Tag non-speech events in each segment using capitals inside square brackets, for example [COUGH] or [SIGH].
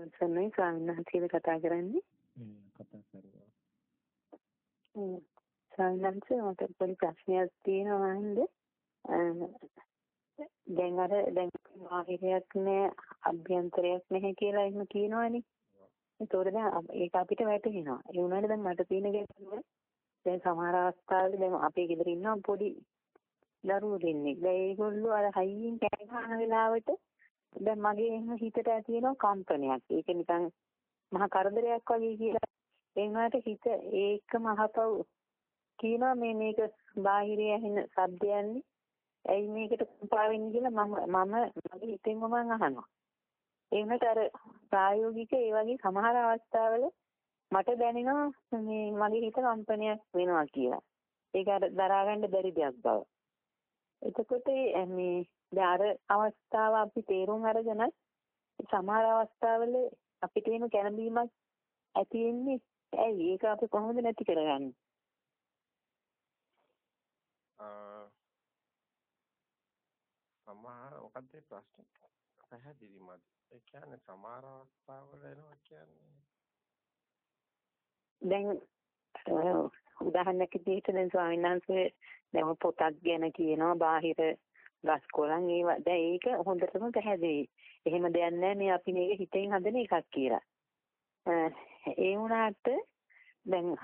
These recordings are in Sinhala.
තෙරුවන් සරණයි ස්වාමීන් වහන්සේද කතා කරන්නේ. කතා කරනවා. ස්වාමීන් වහන්සේ මට පොඩි ප්‍රශ්නයක් තියෙනවා අහන්න. දැන් අර දැන් බාහිරයක් නෑ අභ්‍යන්තරයක් නැහැ කියලා එහෙම කියනවනේ. ඒතකොට දැන් ඒක අපිට වැටහෙනවා. ඒ වුණාට දැන් මට තියෙන ගැටලුව දැන් සමහර අවස්ථාවල දැන් අපේ ගෙදර ඉන්නවා පොඩි දරුවෝ දෙන්නෙක්. දැන් ඒගොල්ලෝ අර හයියෙන් කෑ ගහන වෙලාවට දැන් මගේ එහෙම හිතට ඇති වෙනවා කම්පනයක්. ඒක නිකන් මහා කරදරයක් වගේ කියලා. ඒ වුණාට හිත ඒකම අහපව් කියනවා මේ මේක බාහිරේ ඇහෙන ශබ්දයන්නේ ඇයි මේකට කම්පා වෙන්නේ කියලා මම මම මගේ හිතෙන්ම මම අහනවා. ඒ වුණාට අර ප්‍රායෝගික ඒ වගේ සමහර අවස්ථාවල මට දැනෙනවා මේ මගේ හිත කම්පනයක් වෙනවා කියලා. ඒක අර දරා ගන්න බැරි දෙයක් බව. එතකොට මේ දැන් අර අවස්ථාව අපි තේරුම් අරගෙන සමහර අවස්ථාවල අපිට එන කැළඹීමක් ඇති වෙන්නේ ඇයි ඒක අපි කොහොමද නැති කරගන්නේ? සමහර මොකක්ද ප්‍රශ්නේ? පැහැදිලි මදි. ඒ කියන්නේ සමහර අවස්ථාවල එනවා කියන්නේ දැන් උදාහරණයක් විදිහට දැන් ස්වාමීන් වහන්සේ දැන් පොතක් ගැන කියනවා බාහිර ගස් කොළන් ඒවා දැන් ඒක හොඳටම පැහැදිලි. එහෙම දෙයක් නැහැ මේ අපි මේක හිතෙන් හදන එකක් කියලා. ඒ වුණාට දැන්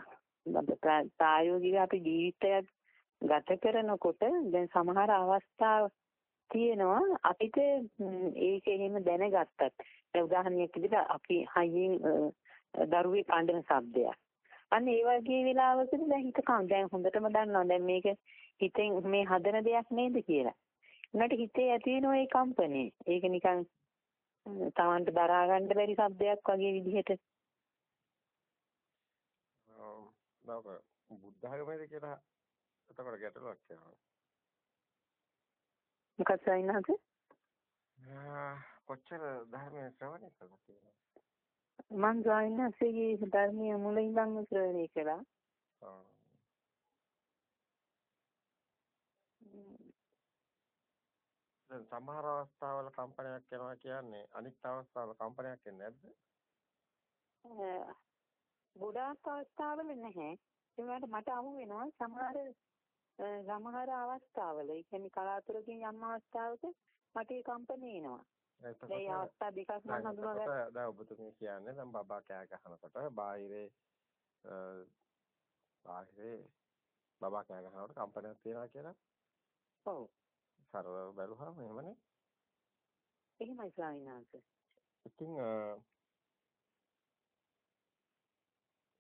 ප්‍රායෝගික අපි ජීවිතයක් ගත කරනකොට දැන් සමහර අවස්ථා තියෙනවා අපිට ඒක එහෙම දැනගත්තත් දැන් උදාහරණයක් විදිහට අපි හයියෙන් දරුවේ කඳන શબ્දයක්. අන්න ඒ වගේ වෙලාවකදී දැන් හිත කන් දැන් හොඳටම දන්නවා දැන් මේක හිතෙන් මේ හදන දෙයක් නේද කියලා. උනට හිතේ ඇති වෙන ඒ කම්පනේ. ඒක නිකන් තවන්ට දරා ගන්න බැරි શબ્දයක් වගේ විදිහට. ඔව් බුද්ධ ධර්මයේද කියලා එතකොට ගැටලුවක් කියනවා. මොකක්ද සයින්හස? කොච්චර ධර්මයේ ශ්‍රවණය කළා කියලා. මං සයින්හසගේ ධර්මයේ මුල ඉඳන්ම ශ්‍රවණය කළා. දැන් සමහර අවස්ථාවල කම්පනයක් යනවා කියන්නේ අනිත් අවස්ථාවල කම්පනයක් එන්නේ නැද්ද? ගොඩාක් අවස්ථාවල නැහැ. ඒකට මට අමු වෙනවා සමහර සමහර අවස්ථාවල. ඒ කියන්නේ කලාතුරකින් යම් අවස්ථාවක මට ඒ කම්පන එනවා. ඒ අවස්ථා දෙකක් මම හඳුනාගත්තා. දැන් ඔබතුමිය කියන්නේ දැන් බබා කෑ ගහනකොට බාහිරේ බාහිරේ බබා කෑ ගහනකොට කම්පනයක් තියෙනවා කියලා. ඔව්. සරල බැලුවාම එහෙමනේ. එහෙමයි ස්වාමීන් වහන්සේ. ඉතින්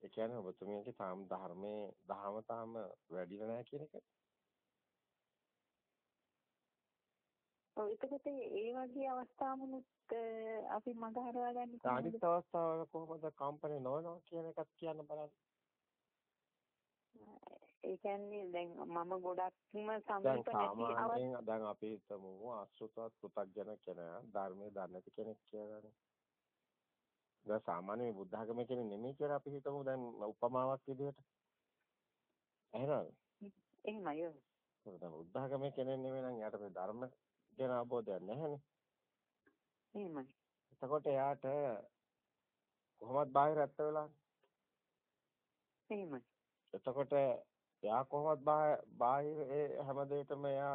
ඒ කියන්නේ ඔබතුමියගේ තාම ධර්මයේ දහම තාම වැඩිලා නැහැ කියන එක. ඔව් එතකොට ඒ වගේ අවස්ථාවනුත් අපි මඟ හරවා ගන්න කොහොමද? අනිත් අවස්ථාවල කොහොමද කම්පණය නොවනවා කියන එකත් කියන්න බලන්න. ඒ කියන්නේ දැන් මම ගොඩක්ම සමීප නැති දැන් අපි හිතමු අසුතවත් පු탁ජන කෙනා ධර්මයේ දන්නේ නැති කෙනෙක් කියලානේ. දැන් සාමාන්‍ය බුද්ධ ධර්මයේ කෙනෙක් නෙමෙයි කියලා අපි හිතමු දැන් උපමාවක් විදිහට. එහෙමද? එහෙමයි. දැන් බුද්ධ ධර්මයේ කෙනෙක් නෙමෙයි නම් යාට මේ ධර්ම ගැන අවබෝධයක් නැහැනේ. එහෙමයි. එතකොට එයාට කොහොමද බාහිර ඇත්ත වෙලා? එහෙමයි. එතකොට එයා කොහොමද බාහිර ඒ හැම දෙයකම එයා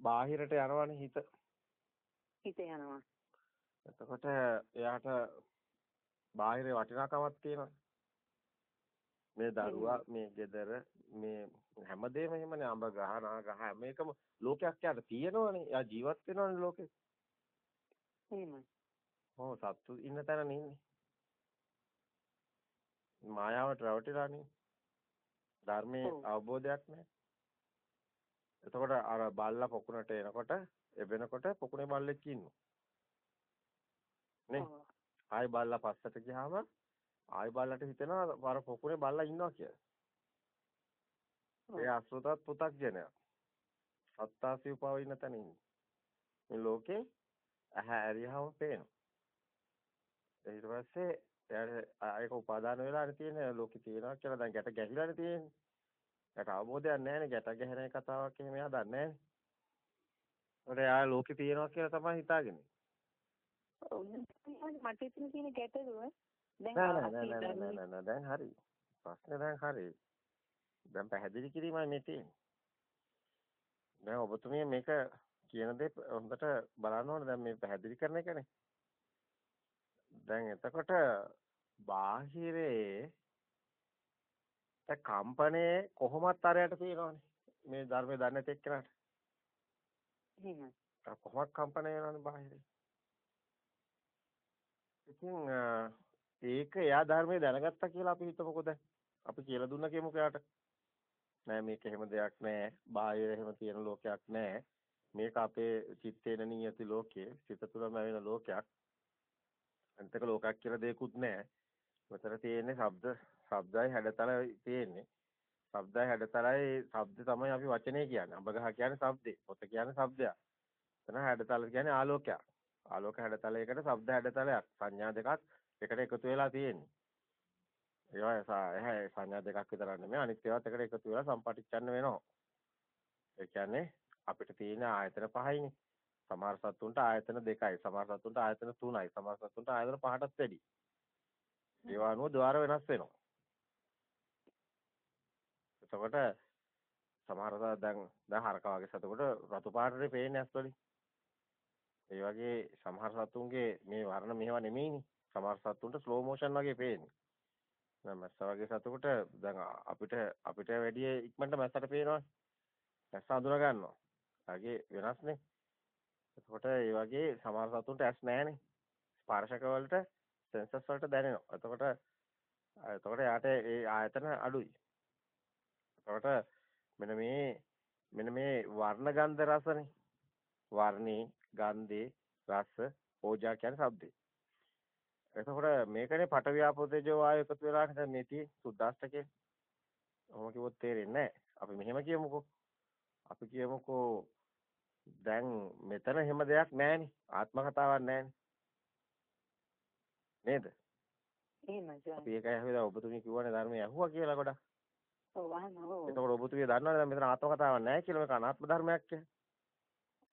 බාහිරට යනවනේ හිත. හිත යනවා. එතකොට එයාට බාහිරේ වටිනාකමක් තියෙනවා. මේ දරුවා මේ ගෙදර මේ හැමදේම එහෙමනේ අඹ ගහ නා ගහ හැම එකම ලෝකයක් යට තියෙනවනේ. එයා ජීවත් වෙනවනේ ලෝකේ. එහෙමයි. ඔව් සත්තු ඉන්න තැන නෙන්නේ. මායාවට රැවටිලානේ. ධර්මයේ අවබෝධයක් නැහැ. එතකොට අර බල්ලා පොකුණට එනකොට එබෙනකොට පොකුණේ බල්ලෙක් ඉන්නවා. නේ? ආයි බල්ලා පස්සට ගියාම ආයි බල්ලට හිතෙනවා අර පොකුණේ බල්ලා ඉන්නවා කියලා. ඒ අසෘතත් පු탁 ජනයා. සත්තාසී උපව ඉන්න තැන ඉන්නේ. මේ ලෝකේ ඇහැ ඇරියවම පේනවා. ඊට පස්සේ එයාට ඒක උපාදාන වෙලානේ තියෙන්නේ ලෝකේ තියෙනවා කියලා දැන් ගැට ගැහිලානේ තියෙන්නේ. ඒකට අවබෝධයක් නැහැනේ ගැට ගැහෙන කතාවක් එහෙම එයා දන්නේ නැහැනේ. ඒකට එයා ලෝකේ තියෙනවා කියලා තමයි හිතාගෙන. ඔව් මට ඉතින් තියෙන ගැටලුව දැන් දැන් හරි. ප්‍රශ්නේ දැන් හරි. දැන් පැහැදිලි කිරීමයි මේ තියෙන්නේ. දැන් ඔබතුමිය මේක කියන දේ හොඳට බලන්න ඕනේ දැන් මේ පැහැදිලි කරන එකනේ. දැන් එතකොට බාහිරේ දැන් කම්පණේ කොහොමත් අරයට තියෙනවනේ. මේ ධර්මයේ දන්නේ නැති එක්කනට. එහෙම. කොහොමත් කම්පණය වෙනවනේ බාහිරේ. ඉතින් ඒක එයා ධර්මයේ දැනගත්තා කියලා අපි හිතමුකෝ දැන්. අපි කියලා දුන්න කියමුකෝ එයාට. නෑ මේක එහෙම දෙයක් නෑ. බාහිර එහෙම තියෙන ලෝකයක් නෑ. මේක අපේ චිත්තේන නියති ලෝකයේ සිත තුළම වෙන ලෝකයක්. අන්තක ලෝකයක් කියලා දෙයක්වත් නෑ. මෙතන තියෙන්නේ ශබ්ද ශබ්දයි හැඩතලයි තියෙන්නේ. ශබ්දයි හැඩතලයි ශබ්ද තමයි අපි වචනේ කියන්නේ. අඹගහ කියන්නේ ශබ්දේ. පොත කියන්නේ ශබ්දයක්. එතන හැඩතල කියන්නේ ආලෝකයක්. ආලෝක හැඩතලයකට ශබ්ද හැඩතලයක්. සංඥා දෙකක් එකට එකතු වෙලා තියෙන්නේ. ඒවා සංඥා දෙකක් විතර නෙමෙයි අනිත් ඒවාත් එකට එකතු වෙලා සම්පටිච්ඡන්න වෙනවා. ඒ කියන්නේ අපිට තියෙන ආයතන පහයිනේ. සමහර සතුන්ට ආයතන දෙකයි. සමහර සතුන්ට ආයතන තුනයි. සමහර සතුන්ට ආයතන පහටත් වැඩි. ඒවා අනුව ద్వාර වෙනස් වෙනවා. එතකොට සමහර දැන් දැන් හරකා වගේ සතෙකුට රතු පාටේ පේන්නේ ඇස්වලින්. ඒ වගේ සමහර සතුන්ගේ මේ වර්ණ මේවා නෙමෙයිනේ. සමහර සතුන්ට ස්ලෝ මෝෂන් වගේ පේන්නේ. දැන් මැස්ස වගේ සතෙකුට දැන් අපිට අපිට වැඩි ඉක්මනට මැස්සට පේනවනේ. මැස්ස අඳුර ගන්නවා. ඒගේ වෙනස්නේ. එතකොට ඒ වගේ සමහර සතුන්ට ඇස් නැහැනේ. ස්පර්ශක වලට සෙන්සර්ස් වලට දැනෙනවා. එතකොට එතකොට යාට ඒ ආයතන අඩුයි. එතකොට මෙන්න මේ මෙන්න මේ වර්ණ ගන්ධ රසනේ. වර්ණේ, ගන්ධේ, රස, ඕජා කියන්නේ શબ્දේ. එතකොට මේකනේ පටවියාපෝතේජෝ ආය එකතු වෙලා නේද මේ තියෙන්නේ සුද්දාෂ්ටකේ. ඔහොම කිව්වොත් තේරෙන්නේ නැහැ. අපි මෙහෙම කියමුකෝ. අපි කියමුකෝ දැන් මෙතන එහෙම දෙයක් නැහැනේ. ආත්ම කතාවක් නැහැනේ. නේද? එහෙමයි. අපි ඒකයි අහුවෙලා ඔබතුමී කිව්වනේ ධර්මය ඇහුවා කියලා ගොඩක්. ඔව් අහනවා. එතකොට ඔබතුමිය දන්නවනේ දැන් මෙතන ආත්ම කතාවක් නැහැ කියලා මේක අනාත්ම ධර්මයක් කියලා.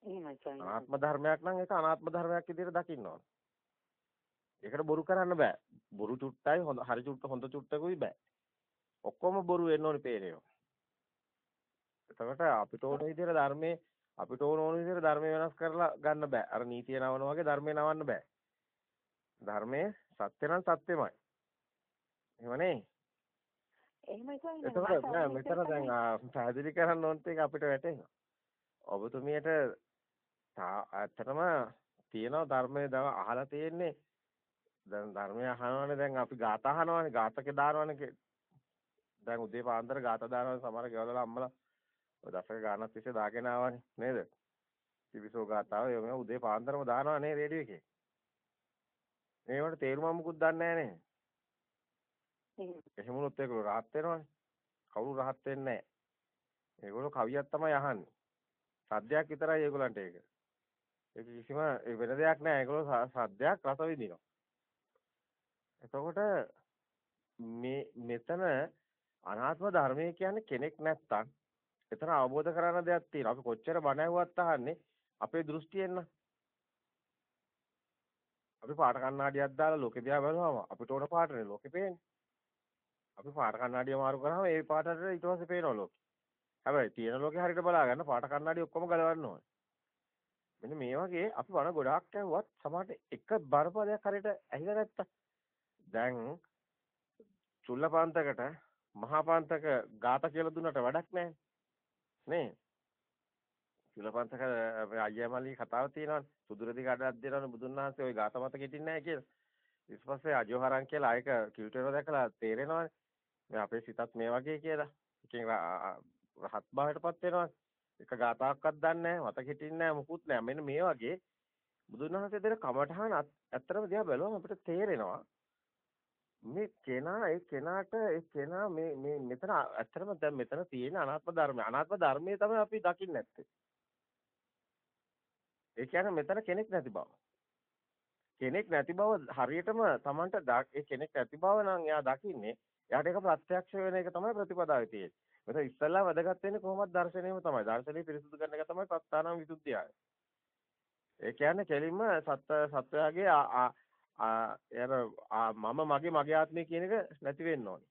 එහෙමයි. අනාත්ම ධර්මයක් නම් ඒක අනාත්ම ධර්මයක් විදිහට දකින්න ඕන. ඒකට බොරු කරන්න බෑ. බොරු චුට්ටයි හොඳ හරි චුට්ට හොඳ චුට්ටකුයි බෑ. ඔක්කොම බොරු වෙන්න ඕනේ පේරේව. එතකොට අපිට ඕන විදිහට ධර්මයේ අපිට ඕන ඕන විදිහට ධර්මය වෙනස් කරලා ගන්න බෑ. අර නීතිය නවන වගේ ධර්මය නවන්න බෑ. ධර්මයේ සත්‍ය නම් සත්‍යමයි. එහෙමනේ. එහෙමයි සයි. එතකොට නෑ මෙතන දැන් පැහැදිලි කරන්න ඕනත් එක අපිට වැටෙනවා. ඔබතුමියට ඇත්තටම තියෙනවා ධර්මයේ දැන් අහලා තියෙන්නේ දැන් ධර්මය අහනවනේ දැන් අපි ගාත අහනවනේ ගාතකේ දානවනේ දැන් උදේ පාන්දර ගාත දානවනේ සමහර ගෙවල් වල අම්මලා ඔය දශක ගානක් තිස්සේ දාගෙන ආවනේ නේද? තිවිසෝ ගාතාව ඒ වගේ උදේ පාන්දරම දානවා නේ රේඩියෝ එකේ. මේවට තේරුම මොකුත් දන්නේ නැහැ නේ. එහෙම වුණොත් ඒගොල්ලෝ rahat වෙනවනේ. කවුරු rahat වෙන්නේ නැහැ. ඒගොල්ලෝ කවියක් තමයි අහන්නේ. සද්දයක් විතරයි ඒගොල්ලන්ට ඒක. ඒක කිසිම වෙන දෙයක් නැහැ. ඒගොල්ලෝ සද්දයක් රස විඳිනවා. එතකොට මේ මෙතන අනාත්ම ධර්මය කියන්නේ කෙනෙක් නැත්තම් එතන අවබෝධ කරගන්න දෙයක් තියෙනවා. අපි කොච්චර බණ ඇහුවත් අහන්නේ අපේ දෘෂ්ටියෙන් අපි පාට කණ්ණාඩියක් දාලා ලෝකෙ දිහා බලුවම අපිට ඕන පාටනේ ලෝකෙ පේන්නේ. අපි පාට කණ්ණාඩිය මාරු කරාම ඒ පාටට ඊට පස්සේ පේනවා ලෝකෙ. හැබැයි තියෙන ලෝකෙ හරියට බලා ගන්න පාට කණ්ණාඩි ඔක්කොම ගලවන්න ඕනේ. මෙන්න මේ වගේ අපි වණ ගොඩාක් ඇහුවත් සමහරට එක බරපදයක් හරියට ඇහිලා නැත්තම් දැන් චුල්ලපාන්තකට මහාපාන්තක ගාත කියලා දුන්නට වැඩක් නැහැ නේ චුල්ලපාන්තක අයියා මල්ලි කතාව තියෙනවානේ සුදුරදි කඩක් දෙනවනේ බුදුන් වහන්සේ ওই ගාත මත කෙටින්නේ නැහැ කියලා ඊට පස්සේ අජෝහරන් කියලා ආයක කිල්ටරෝ දැකලා තේරෙනවානේ මේ අපේ සිතත් මේ වගේ කියලා. එකෙන් රහත් භාවයටපත් වෙනවා. එක ගාතාවක්වත් දන්නේ නැහැ, මතක හිටින්නේ නැහැ, මුකුත් නැහැ. මෙන්න මේ වගේ බුදුන් වහන්සේ දෙන කමඨහන ඇත්තටම දිහා බැලුවම අපිට තේරෙනවා මේ කෙනා ඒ කෙනාට ඒ කෙනා මේ මේ මෙතන ඇත්තටම දැන් මෙතන තියෙන අනාත්ම ධර්මය. අනාත්ම ධර්මයේ තමයි අපි දකින්නේ නැත්තේ. ඒ කියන්නේ මෙතන කෙනෙක් නැති බව. කෙනෙක් නැති බව හරියටම Tamanට ඒ කෙනෙක් නැති බව නම් එයා දකින්නේ එයාට ඒක ප්‍රත්‍යක්ෂ වෙන එක තමයි ප්‍රතිපදාවේ තියෙන්නේ. මෙතන ඉස්සල්ලා වැදගත් වෙන්නේ කොහොමද දර්ශනයම තමයි. දර්ශනය පිරිසුදු කරන එක තමයි පස්තානම් විසුද්ධියයි. ඒ කියන්නේ කෙලින්ම සත්‍ය සත්‍යයේ ආ මම මගේ මගේ ආත්මය කියන එක නැති වෙන්න ඕනේ.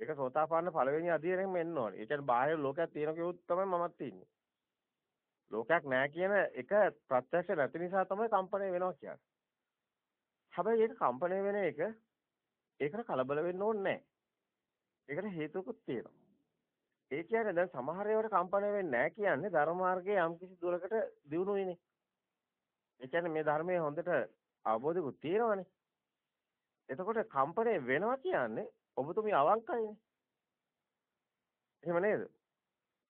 ඒක සෝතාපන්න පළවෙනි අධීරයෙන්ම එන්න ඕනේ. ඒ කියන්නේ බාහිර ලෝකයක් තියෙන කෙනෙකුත් තමයි මමත් ඉන්නේ. ලෝකයක් නැහැ කියන එක ප්‍රත්‍යක්ෂ නැති නිසා තමයි කම්පණය වෙනවා කියන්නේ. හැබැයි ඒක කම්පණය වෙන එක ඒකට කලබල වෙන්න ඕනේ නැහැ. ඒකට හේතුකුත් තියෙනවා. ඒ කියන්නේ දැන් සමහර ඒවාට කම්පණය වෙන්නේ නැහැ කියන්නේ ධර්ම මාර්ගයේ යම් කිසි දුරකට දියුණුවයිනේ. ඒ කියන්නේ මේ ධර්මයේ හොඳට අවබෝධකුත් තියෙනවනේ. එතකොට කම්පණය වෙනවා කියන්නේ ඔබතුමිය අවංකයිනේ. එහෙම නේද?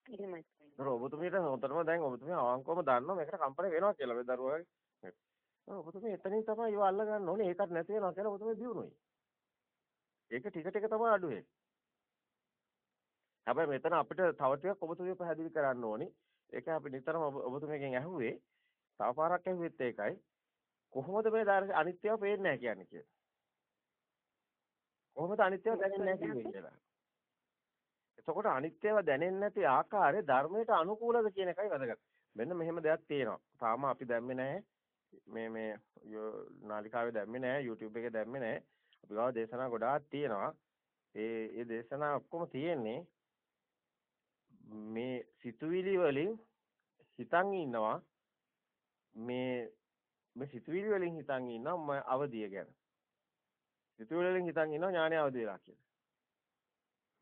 එහෙමයි. ඔබතුමියට හොඳටම දැන් ඔබතුමිය අවංකවම දන්නවා මේකට කම්පණය වෙනවා කියලා මේ දරුවාගේ. ඔබතුමිය එතනින් තමයි ඒව අල්ල ගන්න ඕනේ. ඒකත් නැති වෙනවා කියලා ඔබතුමිය දිනුනොයි. ඒක ටික ටික තමයි අඩු වෙන්නේ. හැබැයි මෙතන අපිට තව ටිකක් ඔබතුමිය පැහැදිලි කරන්න ඕනි. ඒක අපි නිතරම ඔබතුමියගෙන් ඇහුවේ. තව පාරක් ඇහුවෙත් ඒකයි. කොහොමද මේ අනිත්‍යව පේන්නේ නැහැ කියන්නේ කියලා. කොහොමද අනිත්‍යව දැනෙන්නේ නැහැ කියලා. එතකොට අනිත්‍යව දැනෙන්නේ නැති ආකාරය ධර්මයට අනුකූලද කියන එකයි වැදගත්. මෙන්න මෙහෙම දෙයක් තියෙනවා. තාම අපි දැම්මේ නැහැ. මේ මේ නාලිකාවේ දැම්මේ නැහැ. YouTube එකේ දැම්මේ නැහැ. අපි ගාව දේශනා ගොඩාක් තියෙනවා. ඒ ඒ දේශනා ඔක්කොම තියෙන්නේ මේ සිතුවිලි වලින් හිතන් ඉන්නවා මේ මේ සිතුවිලි වලින් හිතන් ඉන්නවා මම අවදිය ගැන. සිතුවිලි වලින් හිතන් ඉන්නවා ඥානය අවදි වෙලා කියලා.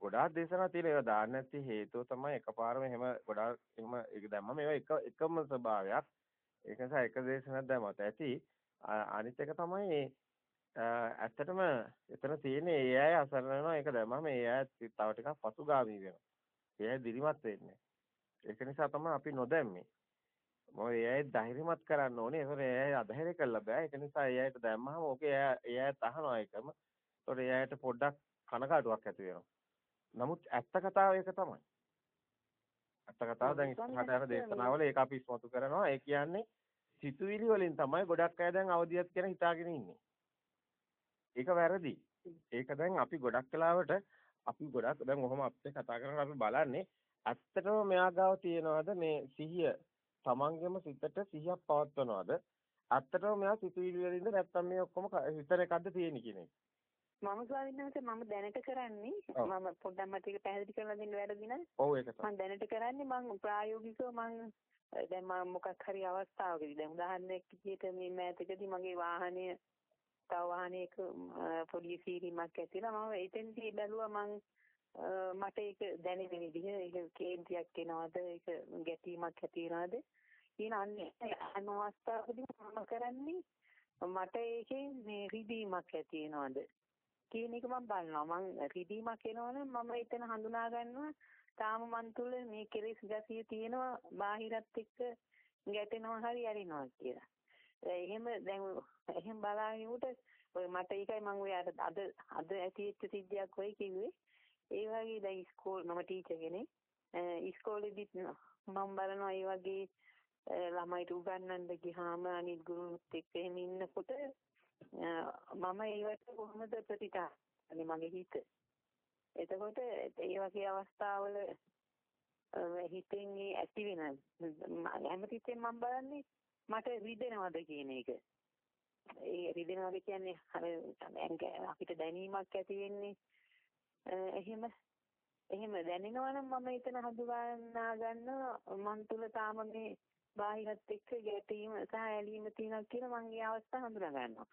ගොඩාක් දේශනා තියෙන ඒවා දාන්න නැති හේතුව තමයි එකපාරම එහෙම ගොඩාක් එහෙම ඒක දැම්මම ඒවා එක එකම ස්වභාවයක්. ඒක නිසා එක දේශනක් දැම්මත් ඇති. අනිත් එක තමයි ඇත්තටම එතන තියෙන්නේ ඒ අය අසරණ වෙනවා ඒක දැම්මම ඒ අය තව ටිකක් පසුගාමී වෙනවා. ඒ අය දිරිමත් වෙන්නේ. ඒක නිසා තමයි අපි නොදැම්මේ. මොකද ඒ අය ධෛර්යමත් කරන්න ඕනේ. ඒතකොට ඒ අය අධෛර්ය කළා බෑ. ඒක නිසා ඒ අයට දැම්මහම ඕකේ ඒ අය තහනවා ඒකම. ඒතකොට ඒ අයට පොඩ්ඩක් කනකාටුවක් ඇති වෙනවා. නමුත් ඇත්ත කතාව ඒක තමයි. ඇත්ත කතාව දැන් ඉස්සරහට යන දේශනාවල ඒක අපි ඉස්මතු කරනවා. ඒ කියන්නේ සිතුවිලි වලින් තමයි ගොඩක් අය දැන් අවදියක් කියන හිතාගෙන ඉන්නේ. ඒක වැරදි. ඒක දැන් අපි ගොඩක් කලාවට අපි ගොඩක් දැන් ඔහොම අපිට කතා කරනකොට අපි බලන්නේ ඇත්තටම මෙයා ගාව තියනවාද මේ සිහිය තමන්ගේම සිතට සිහියක් පවත්වනවාද? ඇත්තටම මෙයා සිතුවිලි වලින්ද නැත්නම් මේ ඔක්කොම හිතන එකක්ද තියෙන්නේ කියන එක. මම ස්වාමීන් මම දැනට කරන්නේ මම පොඩ්ඩක් මට ඒක පැහැදිලි කරලා දෙන්න වැරදි නේද? ඔව් ඒක තමයි. මම දැනට කරන්නේ මම ප්‍රායෝගිකව මම දැන් මම මොකක් හරි අවස්ථාවකදී දැන් උදාහරණයක් විදිහට මේ මෑතකදී මගේ වාහනය තව වාහනයක පොඩි සීරීමක් ඇතිලා මම එතෙන්දී බැලුවා මම මට ඒක දැනෙන විදිහ ඒක කේන්තියක් එනවද? ඒක ගැටීමක් ඇති වෙනවද? කියන අන්නේ අනවස්ථාවකදී මම කරන්නේ මට ඒකේ මේ රිදීමක් ඇති වෙනවද? කියන එක මම බලනවා. මම රිදීමක් එනවනම් මම එතන හඳුනා ගන්නවා. තාම මන් තුල මේ කෙලෙස් ගැසිය තියෙනවා. බාහිරත් එක්ක ගැටෙනවා හරි යරිනවා කියලා. එහෙම දැන් එහෙම බලාගෙන උට ඔය මට ඒකයි මම ඔය අද අද ඇතිවෙච්ච සිද්ධියක් ඔය කිව්වේ. ඒ වගේ දැන් ඉස්කෝල මම ටීචර් කෙනෙක්. ඉස්කෝලේදීත් මම බලනවා ඒ වගේ ළමයිට උගන්වන්න ගියාම අනිත් ගුරුත් එක්ක එහෙම ඉන්නකොට මම ඒවට කොහොමද ප්‍රතිචාරන්නේ මගේ හිත. එතකොට ඒ වගේ අවස්ථාවල හිතෙන් ඇති වෙන හැමතිස්සෙම මම බලන්නේ මට රිදෙනවද කියන එක. ඒ රිදෙනවද කියන්නේ අපිට දැනීමක් ඇති වෙන්නේ එහෙම එහෙම දැනෙනවා නම් මම එතන හඳුනා ගන්නවා මන් තුල තාම මේ බාහිරත් එක්ක ගැටීම සහ ඇලීම තියෙනවා කියලා මම ඒ අවස්ථාව හඳුනා ගන්නවා.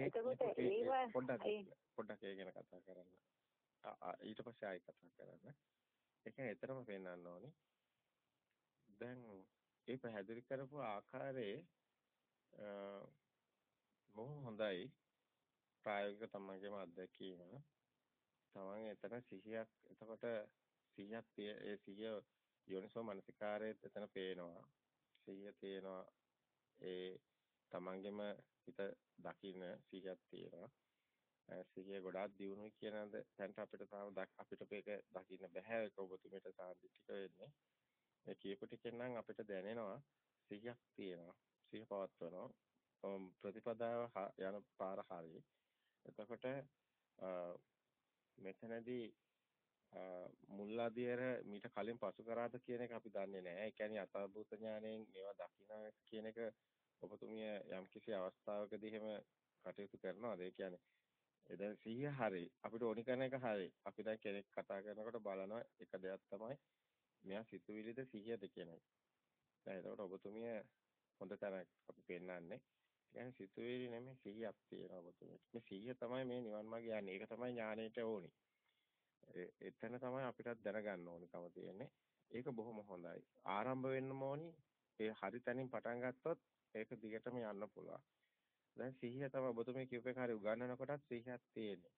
එතකොට ඒවා පොඩ්ඩක් පොඩ්ඩක් ඒ ගැන කතා කරන්න. ඊට පස්සේ ආයෙ කතා කරන්න. ඒක ඇතරම පෙන්වන්න ඕනේ. දැන් ඒ පැහැදිලි කරපු ආකාරයේ බොහොම හොඳයි. ප්‍රායෝගික තමන්ගේම අත්දැකීම. තමන් එතන සිහියක් එතකොට සිහියක් ඒ සිහිය යෝනිසෝ මනසිකාරයේ එතන පේනවා. සිහිය තියෙනවා ඒ තමන්ගෙම හිත දකින්න සිහියක් තියෙනවා. සිහිය ගොඩාක් දියුණුයි කියන තැනට අපිට තාම අපිට මේක දකින්න බෑ ඒක ඔබතුමීට සාන්දිටික වෙන්නේ. ඒ කියපු ටිකෙන් නම් අපිට දැනෙනවා සිහියක් තියෙනවා. සිහිය පවත්වනවා. ප්‍රතිපදාව යන පාර හරියි එතකොට මෙතනදී මුල්ලාදියර මීට කලින් පසු කරාද කියන එක අපි දන්නේ නැහැ. ඒ කියන්නේ අතභූත ඥාණයෙන් මේවා දකින්න කියන එක ඔබතුමිය යම්කිසි අවස්ථාවකදී එහෙම කටයුතු කරනවාද? ඒ කියන්නේ එදා සිහිය හරි අපිට ඕනි කරන එක හරි. අපි දැන් කෙනෙක් කතා කරනකොට බලනවා එක දෙයක් තමයි මෙයා සිතුවිලිද සිහියද කියන එක. දැන් එතකොට ඔබතුමිය හොඳ තරක් අපි පෙන්වන්නේ. කියන්නේ සිතුවිලි නෙමෙයි සිහියක් තියෙනවා ඔබතුමියට. මේ සිහිය තමයි මේ නිවන් මාර්ගය යන්නේ. ඒක තමයි ඥාණයට ඕනි. එතන තමයි අපිටත් දැනගන්න ඕනිකම තියෙන්නේ. ඒක බොහොම හොඳයි. ආරම්භ වෙන්නම ඕනි. ඒ හරි තැනින් පටන් ගත්තොත් ඒක දිගටම යන්න පුළුවන්. දැන් සිහිය තමයි ඔබතුමී කියප එක හරි උගන්වනකොටත් සිහියක් තියෙන්නේ.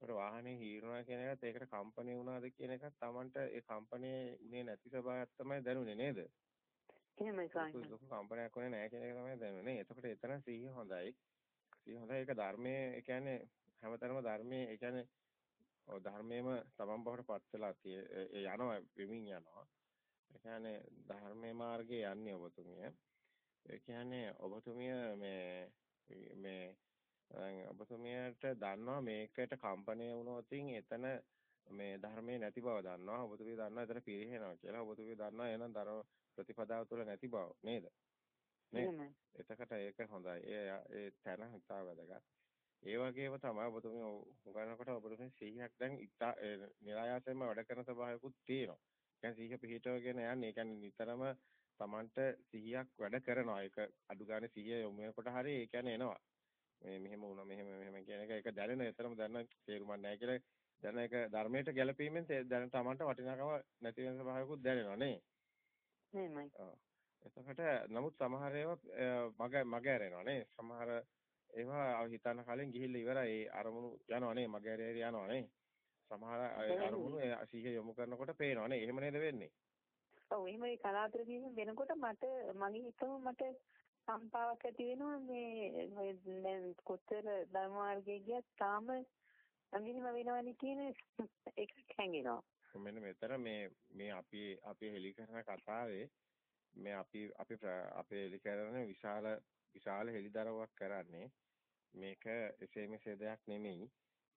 ඒකට වාහනේ හීරුණා කියන එකත් ඒකට කම්පණය වුණාද කියන එකත් Tamanට ඒ කම්පණය උනේ නැති ස්වභාවයක් තමයි දැනුනේ නේද? එහෙමයි සාහිණා. ලොකු කම්පනයක් වුණේ නැහැ කියන එක තමයි දැනුනේ. එතකොට එතන සිහිය හොඳයි. සිහිය හොඳයි. ඒක ධර්මයේ ඒ කියන්නේ හැමතැනම ධර්මයේ ඒ කියන්නේ ඔව් ධර්මයේම තමන් බවට පත් වෙලා යනවා වෙමින් යනවා. ඒ කියන්නේ ධර්මයේ මාර්ගයේ යන්නේ ඔබතුමිය. ඒ කියන්නේ ඔබතුමිය මේ මේ ඔබතුමියට දන්නවා මේකට කම්පණය වුණොත් එතන මේ ධර්මයේ නැති බව දන්නවා. ඔබතුමිය දන්නවා එතන පිරිහෙනවා කියලා. ඔබතුමිය දන්නවා එහෙනම් ධර්ම ප්‍රතිපදාව තුළ නැති බව නේද? නේද? එතකට ඒක හොඳයි. ඒ ඒ තැන හිතා වැඩගත්. ඒ වගේම තමයි ඔබතුමිය හොගනකොට ඔබතුමිය 100ක් දැන් ඉතා નિરાයාසයෙන්ම වැඩ කරන ස්වභාවයකුත් තියෙනවා. يعني සිහිය පිහිටවගෙන යන්නේ. يعني නිතරම Tamanට 100ක් වැඩ කරනවා. ඒක අඩු ගානේ 100 යොමු වෙනකොට හරි ඒ කියන්නේ එනවා. මේ මෙහෙම වුණා මෙහෙම මෙහෙම කියන එක ඒක දැනෙන විතරම දැනන තේරුමක් නැහැ කියලා දැන ඒක ධර්මයට ගැළපීමෙන් දැන Tamanට වටිනාකම නැති වෙන ස්වභාවයකුත් දැනෙනවා නේ. එහෙමයි. ඔව්. එතකොට නමුත් සමහර ඒවා මග මග ඇරෙනවා නේ. සමහර ඒවා හිතන්න කලින් ගිහිල්ලා ඉවරයි. ඒ අරමුණු යනවා නේ. මග ඇරේ යනවා නේ. සමහර අරමුණු සිහිය යොමු කරනකොට පේනවා නේ. එහෙම නේද වෙන්නේ? ඔව් එහෙම ඒ කලාතුරකින් වෙනකොට මට මගේ හිතම මට සම්පාවක් ඇති වෙනවා මේ දැන් කොතර ධර්ම මාර්ගයේ ගියත් තාම අඳිනම වෙනවනේ කියන එක හැංගෙනවා. මෙන්න මෙතන මේ මේ අපි අපි හෙලි කරන කතාවේ මේ අපි අපි අපේ හෙලි කරන විශාල විශාල හෙලිදරව්වක් කරන්නේ මේක එසේ මෙසේ දෙයක් නෙමෙයි.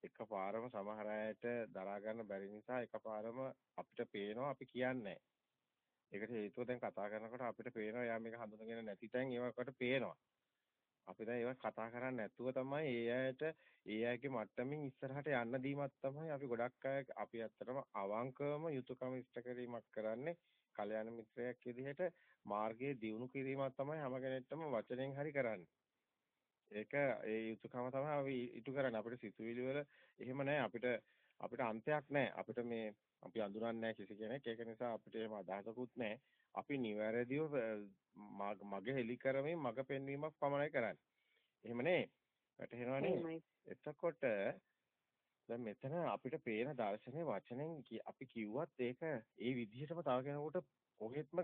එකපාරම සමහර අයට දරා ගන්න බැරි නිසා එකපාරම අපිට පේනවා අපි කියන්නේ. ඒකට හේතුව දැන් කතා කරනකොට අපිට පේනවා යා මේක හඳුනගෙන නැති තැන් ඒවකට පේනවා. අපි දැන් ඒවා කතා කරන්නේ නැතුව තමයි ඒ අයට ඒ අයගේ මට්ටමින් ඉස්සරහට යන්න දීමක් තමයි අපි ගොඩක් අය අපි ඇත්තටම අවංකවම යුතුයකම ඉෂ්ට කිරීමක් කරන්නේ කල්‍යාණ මිත්‍රයෙක් විදිහට මාර්ගයේ දියුණු කිරීමක් තමයි හැම කෙනෙක්ටම වචනෙන් හරි කරන්නේ. ඒක ඒ යුතුයකම තමයි අපි ඉටු කරන්නේ. අපිට සිතුවිලි වල එහෙම නැහැ. අපිට අපිට අන්තයක් නැහැ. අපිට මේ අපි අඳුරන්නේ නැහැ කිසි කෙනෙක්. ඒක නිසා අපිට එහෙම අදහසකුත් නැහැ. අපි නිවැරදිව මග හෙලි කරමින් මග පෙන්වීමක් පමණයි කරන්නේ. එහෙම නේ? වැටහෙනවනේ? එතකොට දැන් මෙතන අපිට පේන දර්ශනේ වචනෙන් අපි කිව්වත් ඒක ඒ විදිහටම තව කෙනෙකුට කොහෙත්ම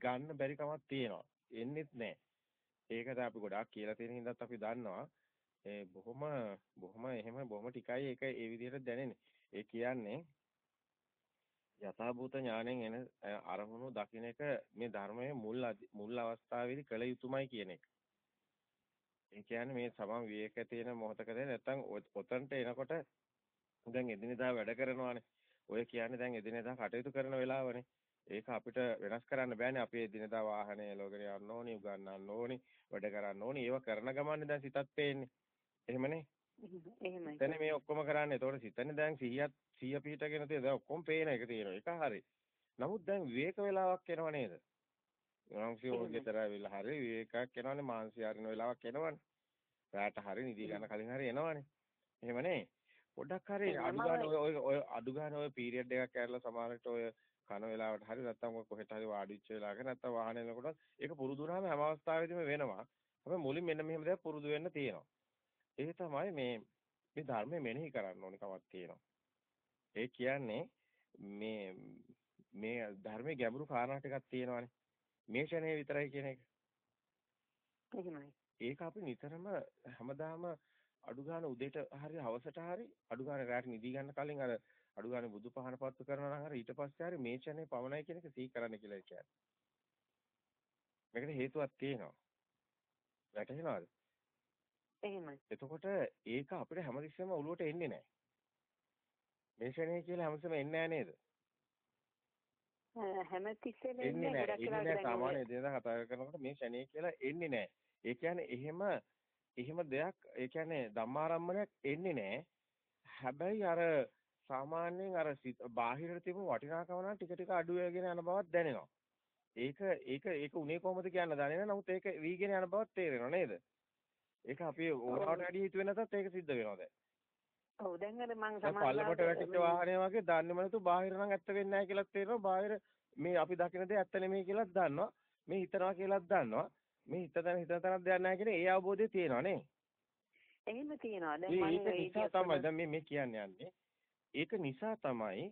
ගන්න බැරි කමක් තියෙනවා. එන්නෙත් නැහැ. ඒකද අපි ගොඩාක් කියලා තියෙන හින්දාත් අපි දන්නවා. ඒ බොහොම බොහොම එහෙම බොහොම ටිකයි ඒක ඒ විදිහට දැනෙන්නේ. ඒ කියන්නේ යථාභූත ඥාණයෙන් එන අරමුණු දකින්න එක මේ ධර්මයේ මුල් මුල් අවස්ථාවේදී කළ යුතුමයි කියන එක. ඒ කියන්නේ මේ සමම් විවේක තියෙන මොහතකද නැත්තම් ඔතනට එනකොට දැන් එදිනෙදා වැඩ කරනවානේ. ඔය කියන්නේ දැන් එදිනෙදා කටයුතු කරන වෙලාවනේ. ඒක අපිට වෙනස් කරන්න බෑනේ. අපේ දිනදා වාහනේ ලෝකෙට යන්න ඕනි උගන්නන්න ඕනි වැඩ කරන්න ඕනි. ඒව කරන ගමන්නේ දැන් සිතත් පේන්නේ. එහෙමනේ? එහෙමයි. දැන් මේ ඔක්කොම කරන්නේ. එතකොට සිතන්නේ දැන් 100ක් 100 පිටගෙන තියෙන දැන් ඔක්කොම පේන එක තියෙනවා. ඒක හරි. නමුත් දැන් විවේක වේලාවක් එනවා නේද මාංශය ඔයගෙතර ඇවිල්ලා හරි විවේකයක් එනවනේ මාංශය හරින වෙලාවක් එනවනේ රාට හරි නිදි ගන්න කලින් හරි එනවනේ එහෙමනේ පොඩ්ඩක් හරි අඩු ගන්න ඔය ඔය අඩු ගන්න ඔය පීරියඩ් එකක් ඇරලා සමහරට ඔය කන වෙලාවට හරි නැත්නම් කොහෙට හරි වාඩිච්ච වෙලාවක නැත්නම් වාහනේ යනකොට ඒක පුරුදු වුණාම හැම අවස්ථාවෙදිම වෙනවා. හැබැයි මුලින් මෙන්න මෙහෙම දෙයක් පුරුදු වෙන්න තියෙනවා. ඒ තමයි මේ මේ ධර්මය මෙනෙහි කරන්න ඕන කමක් තියෙනවා. ඒ කියන්නේ මේ මේ ධර්මයේ ගැඹුරු කාරණා ටිකක් තියෙනවානේ. මේ ෂණේ විතරයි කියන එක. එහෙමයි. ඒක අපි නිතරම හැමදාම අඩු ගන්න උදේට හරි හවසට හරි අඩු ගන්න රාත්‍රී නිදි ගන්න කලින් අර අඩු ගානේ බුදු පහන පත්තු කරනවා නම් හරි ඊට පස්සේ හරි මේ ඡනේ පවණයි කියන එක සිහි කරන්න කියලා කියන්නේ. මේකට හේතුවක් තියෙනවා. වැටහෙනවද? එහෙමයි. එතකොට ඒක අපිට හැමතිස්සෙම ඔළුවට එන්නේ නැහැ. මේ ඡනේ කියලා හැමතිස්සෙම එන්නේ නැහැ නේද? හැමතිස්සෙම එන්නේ එන්නේ නැහැ. එන්නේ නැහැ. සාමාන්‍ය එදිනෙදා කතා කරනකොට මේ ෂණේ කියලා එන්නේ නැහැ. ඒ කියන්නේ එහෙම එහෙම දෙයක් ඒ කියන්නේ ධම්මාරම්මණයක් එන්නේ නැහැ. හැබැයි අර සාමාන්‍යයෙන් අර බාහිරට තිබු වටිනාකම නම් ටික ටික අඩු වෙගෙන යන බවක් දැනෙනවා. ඒක ඒක ඒක උනේ කොහොමද කියන්න දන්නේ නැහැ. නමුත් ඒක වීගෙන යන බවක් තේරෙනවා නේද? ඒක අපි ඕනවට වැඩි හිතුවේ නැතත් ඒක සිද්ධ වෙනවා දැන්. ඔව් දැන් අර මං දැන් පල්ලෙකට වැටිච්ච වාහනය වගේ දන්නේම නැතු බාහිර නම් ඇත්ත වෙන්නේ නැහැ කියලා තේරෙනවා. බාහිර මේ අපි දකින දේ ඇත්ත නෙමෙයි කියලාත් දන්නවා. මේ හිතනවා කියලාත් දන්නවා. මේ හිතන හිතන තරක් දෙයක් නැහැ කියන ඒ අවබෝධය තියෙනවා නේ. එහෙම තියෙනවා. දැන් මම ඒක තමයි දැන් මේ මේ කියන්නේ යන්නේ. ඒක නිසා තමයි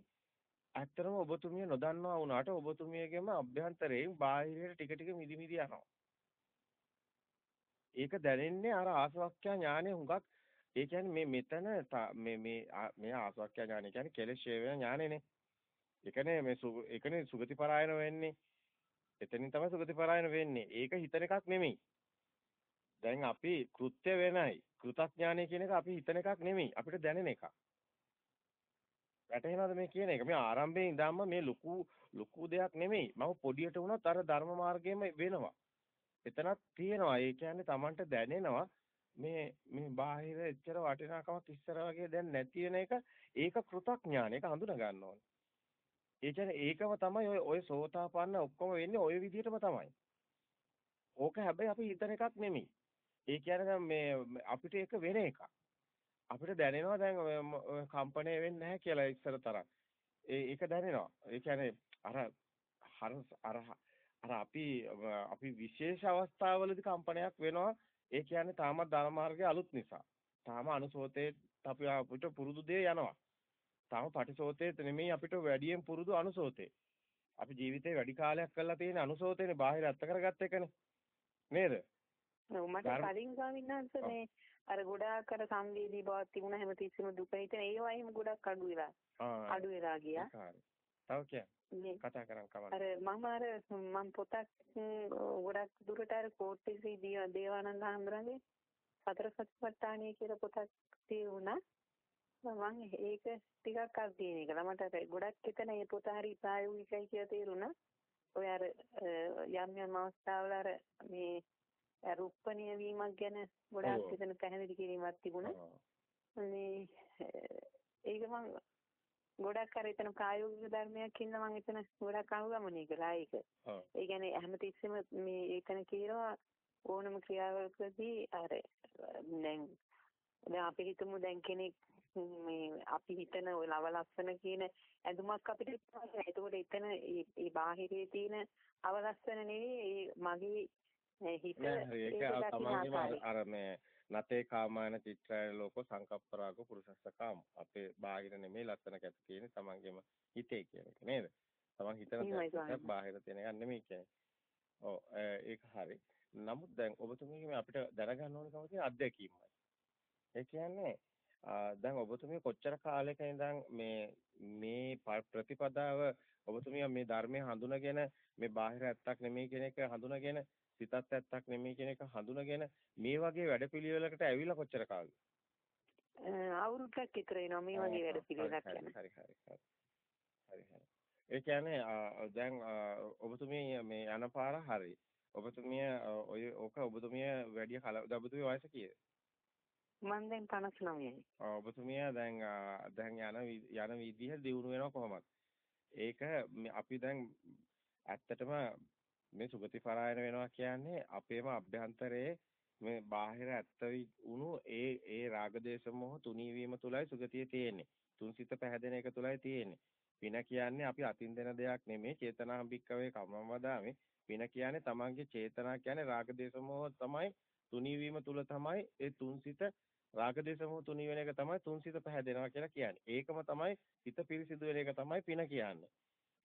ඇත්තටම ඔබතුමිය නොදන්නවා වුණාට ඔබතුමියගේම අභ්‍යන්තරයෙන් බාහිරයට ටික ටික මිදි මිදි යනවා. ඒක දැනෙන්නේ අර ආසවක්ඛ්‍යා ඥානෙ හුඟක් ඒ කියන්නේ මේ මෙතන මේ මේ මේ ආසවක්ඛ්‍යා ඥානෙ කියන්නේ කෙලෙස් ඡේවන ඥානෙනේ. ඒකනේ මේ ඒකනේ සුගති පරායන වෙන්නේ. එතනින් තමයි සුගති පරායන වෙන්නේ. ඒක හිතන එකක් නෙමෙයි. දැන් අපි කෘත්‍ය වෙනයි. කෘතඥානය කියන එක අපි හිතන එකක් නෙමෙයි. අපිට දැනෙන එකක්. වැටහෙනවද මේ කියන එක? මේ ආරම්භයේ ඉඳන්ම මේ ලොකු ලොකු දෙයක් නෙමෙයි. මම පොඩියට වුණත් අර ධර්ම මාර්ගයේම වෙනවා. එතනක් තියෙනවා. ඒ කියන්නේ Tamanට දැනෙනවා මේ මේ බාහිර එච්චර වටිනාකමක් ඉස්සර වගේ දැන් නැති වෙන එක ඒක කෘතඥාන. ඒක හඳුනා ගන්න ඕනේ. ඒ කියන්නේ ඒකම තමයි ඔය ඔය සෝතාපන්න ඔක්කොම වෙන්නේ ඔය විදිහටම තමයි. ඕක හැබැයි අපි හිතන එකක් නෙමෙයි. ඒ කියන්නේ දැන් මේ අපිට ඒක වෙන එකක්. අපිට දැනෙනවා දැන් කම්පණය වෙන්නේ නැහැ කියලා ඉස්සර තරම්. ඒ ඒක දැනෙනවා. ඒ කියන්නේ අර අර අර අපි අපි විශේෂ අවස්ථාවලදී කම්පනයක් වෙනවා. ඒ කියන්නේ තාමත් ධර්ම මාර්ගයේ අලුත් නිසා. තාම අනුසෝතේ අපි අපිට පුරුදු දේ යනවා. තාම පටිසෝතේ නෙමෙයි අපිට වැඩියෙන් පුරුදු අනුසෝතේ. අපි ජීවිතේ වැඩි කාලයක් කරලා තියෙන අනුසෝතේනේ බාහිර අත්ත කරගත්ත එකනේ. නේද? මට කලින් ස්වාමීන් වහන්සේ මේ අර ගොඩාක් අර සංවේදී බවක් තිබුණා හැමතිස්සෙම දුක හිතෙන ඒවා එහෙම ගොඩක් අඩු වෙලා අඩු වෙලා ගියා. තව කියන්න. කතා කරන් කවන්න. අර මම අර මම පොතක් ගොඩක් දුරට අර කෝට්ටේසී දේවානන්ද හඳුරන්නේ සතර සතිපට්ඨානය කියලා පොතක් තියුණා. මම ඒක ටිකක් අර තියෙන එක. ළමට ගොඩක් එතන මේ පොත හරි ප්‍රායෝගිකයි කියලා තේරුණා. ඔය අර යම් යම් අවස්ථාවල අර මේ රුප්පණීය වීමක් ගැන ගොඩාක් එතන පැහැදිලි කිරීමක් තිබුණා. මේ ඒක මම ගොඩක් අර එතන ප්‍රායෝගික ධර්මයක් ඉන්න මම එතන ගොඩක් අනුගමනය කළා ඒක. ඒ කියන්නේ හැමතිස්සෙම මේ එතන කියනවා ඕනම ක්‍රියාවකදී අර දැන් දැන් අපි හිතමු දැන් කෙනෙක් මේ අපි හිතන ඔය ලව ලස්සන කියන ඇඳුමක් අපිට එතකොට එතන ඒ බාහිරේ තියෙන අවලස්සන නෙවෙයි මගේ හිත ඒක තමන්ගේම අර මේ නතේ කාමාන චිත්‍රාය ලෝක සංකප්පරාග පුරුෂස්ස කාම අපේ බාහිර නෙමෙයි ලස්සන කැත තියෙන්නේ තමන්ගේම හිතේ කියන එක නේද? තමන් හිතන දෙයක් බාහිර තියෙන එක නෙමෙයි කියන්නේ. ඔව් ඒක හරි. නමුත් දැන් ඔබතුමීගේ අපිට දැනගන්න ඕන කම තියෙන අත්දැකීමයි. ඒ කියන්නේ දැන් ඔබතුමිය කොච්චර කාලයක ඉඳන් මේ මේ ප්‍රතිපදාව ඔබතුමිය මේ ධර්මයේ හඳුනගෙන මේ බාහිර ඇත්තක් නෙමෙයි කියන එක හඳුනගෙන සිතත් ඇත්තක් නෙමෙයි කියන එක හඳුනගෙන මේ වගේ වැඩපිළිවෙලකට ඇවිල්ලා කොච්චර කාලෙද? අවුරුද්දක් විතර එනවා මේ වගේ වැඩපිළිවෙලක් යන. හරි හරි හරි. හරි හරි. ඒ කියන්නේ දැන් ඔබතුමිය මේ යන පාර හරි. ඔබතුමිය ඔය ඕක ඔබතුමිය වැඩි කල ඔබතුමිය වයස කීයද? මම දැන් 59යි. ඔබතුමිය දැන් දැන් යන යන විදිහ දියුණු වෙනවා කොහොමද? ඒක අපි දැන් ඇත්තටම මේ සුගති පරායන වෙනවා කියන්නේ අපේම අභ්‍යන්තරයේ මේ බාහිර ඇත්ත වුණු ඒ ඒ රාගදේශ මොහ තුනී වීම තුලයි සුගතිය තියෙන්නේ. තුන්සිත පැහැදෙන එක තුලයි තියෙන්නේ. පින කියන්නේ අපි අතින් දෙන දෙයක් නෙමෙයි චේතනාම් භික්කවේ කම්මම වදාමේ. පින කියන්නේ තමන්ගේ චේතනා කියන්නේ රාගදේශ මොහ තමයි තුනී වීම තුල තමයි ඒ තුන්සිත රාගදේශ මොහ තුනී වෙන එක තමයි තුන්සිත පැහැදෙනවා කියලා කියන්නේ. ඒකම තමයි හිත පිරිසිදු වෙන එක තමයි පින කියන්නේ.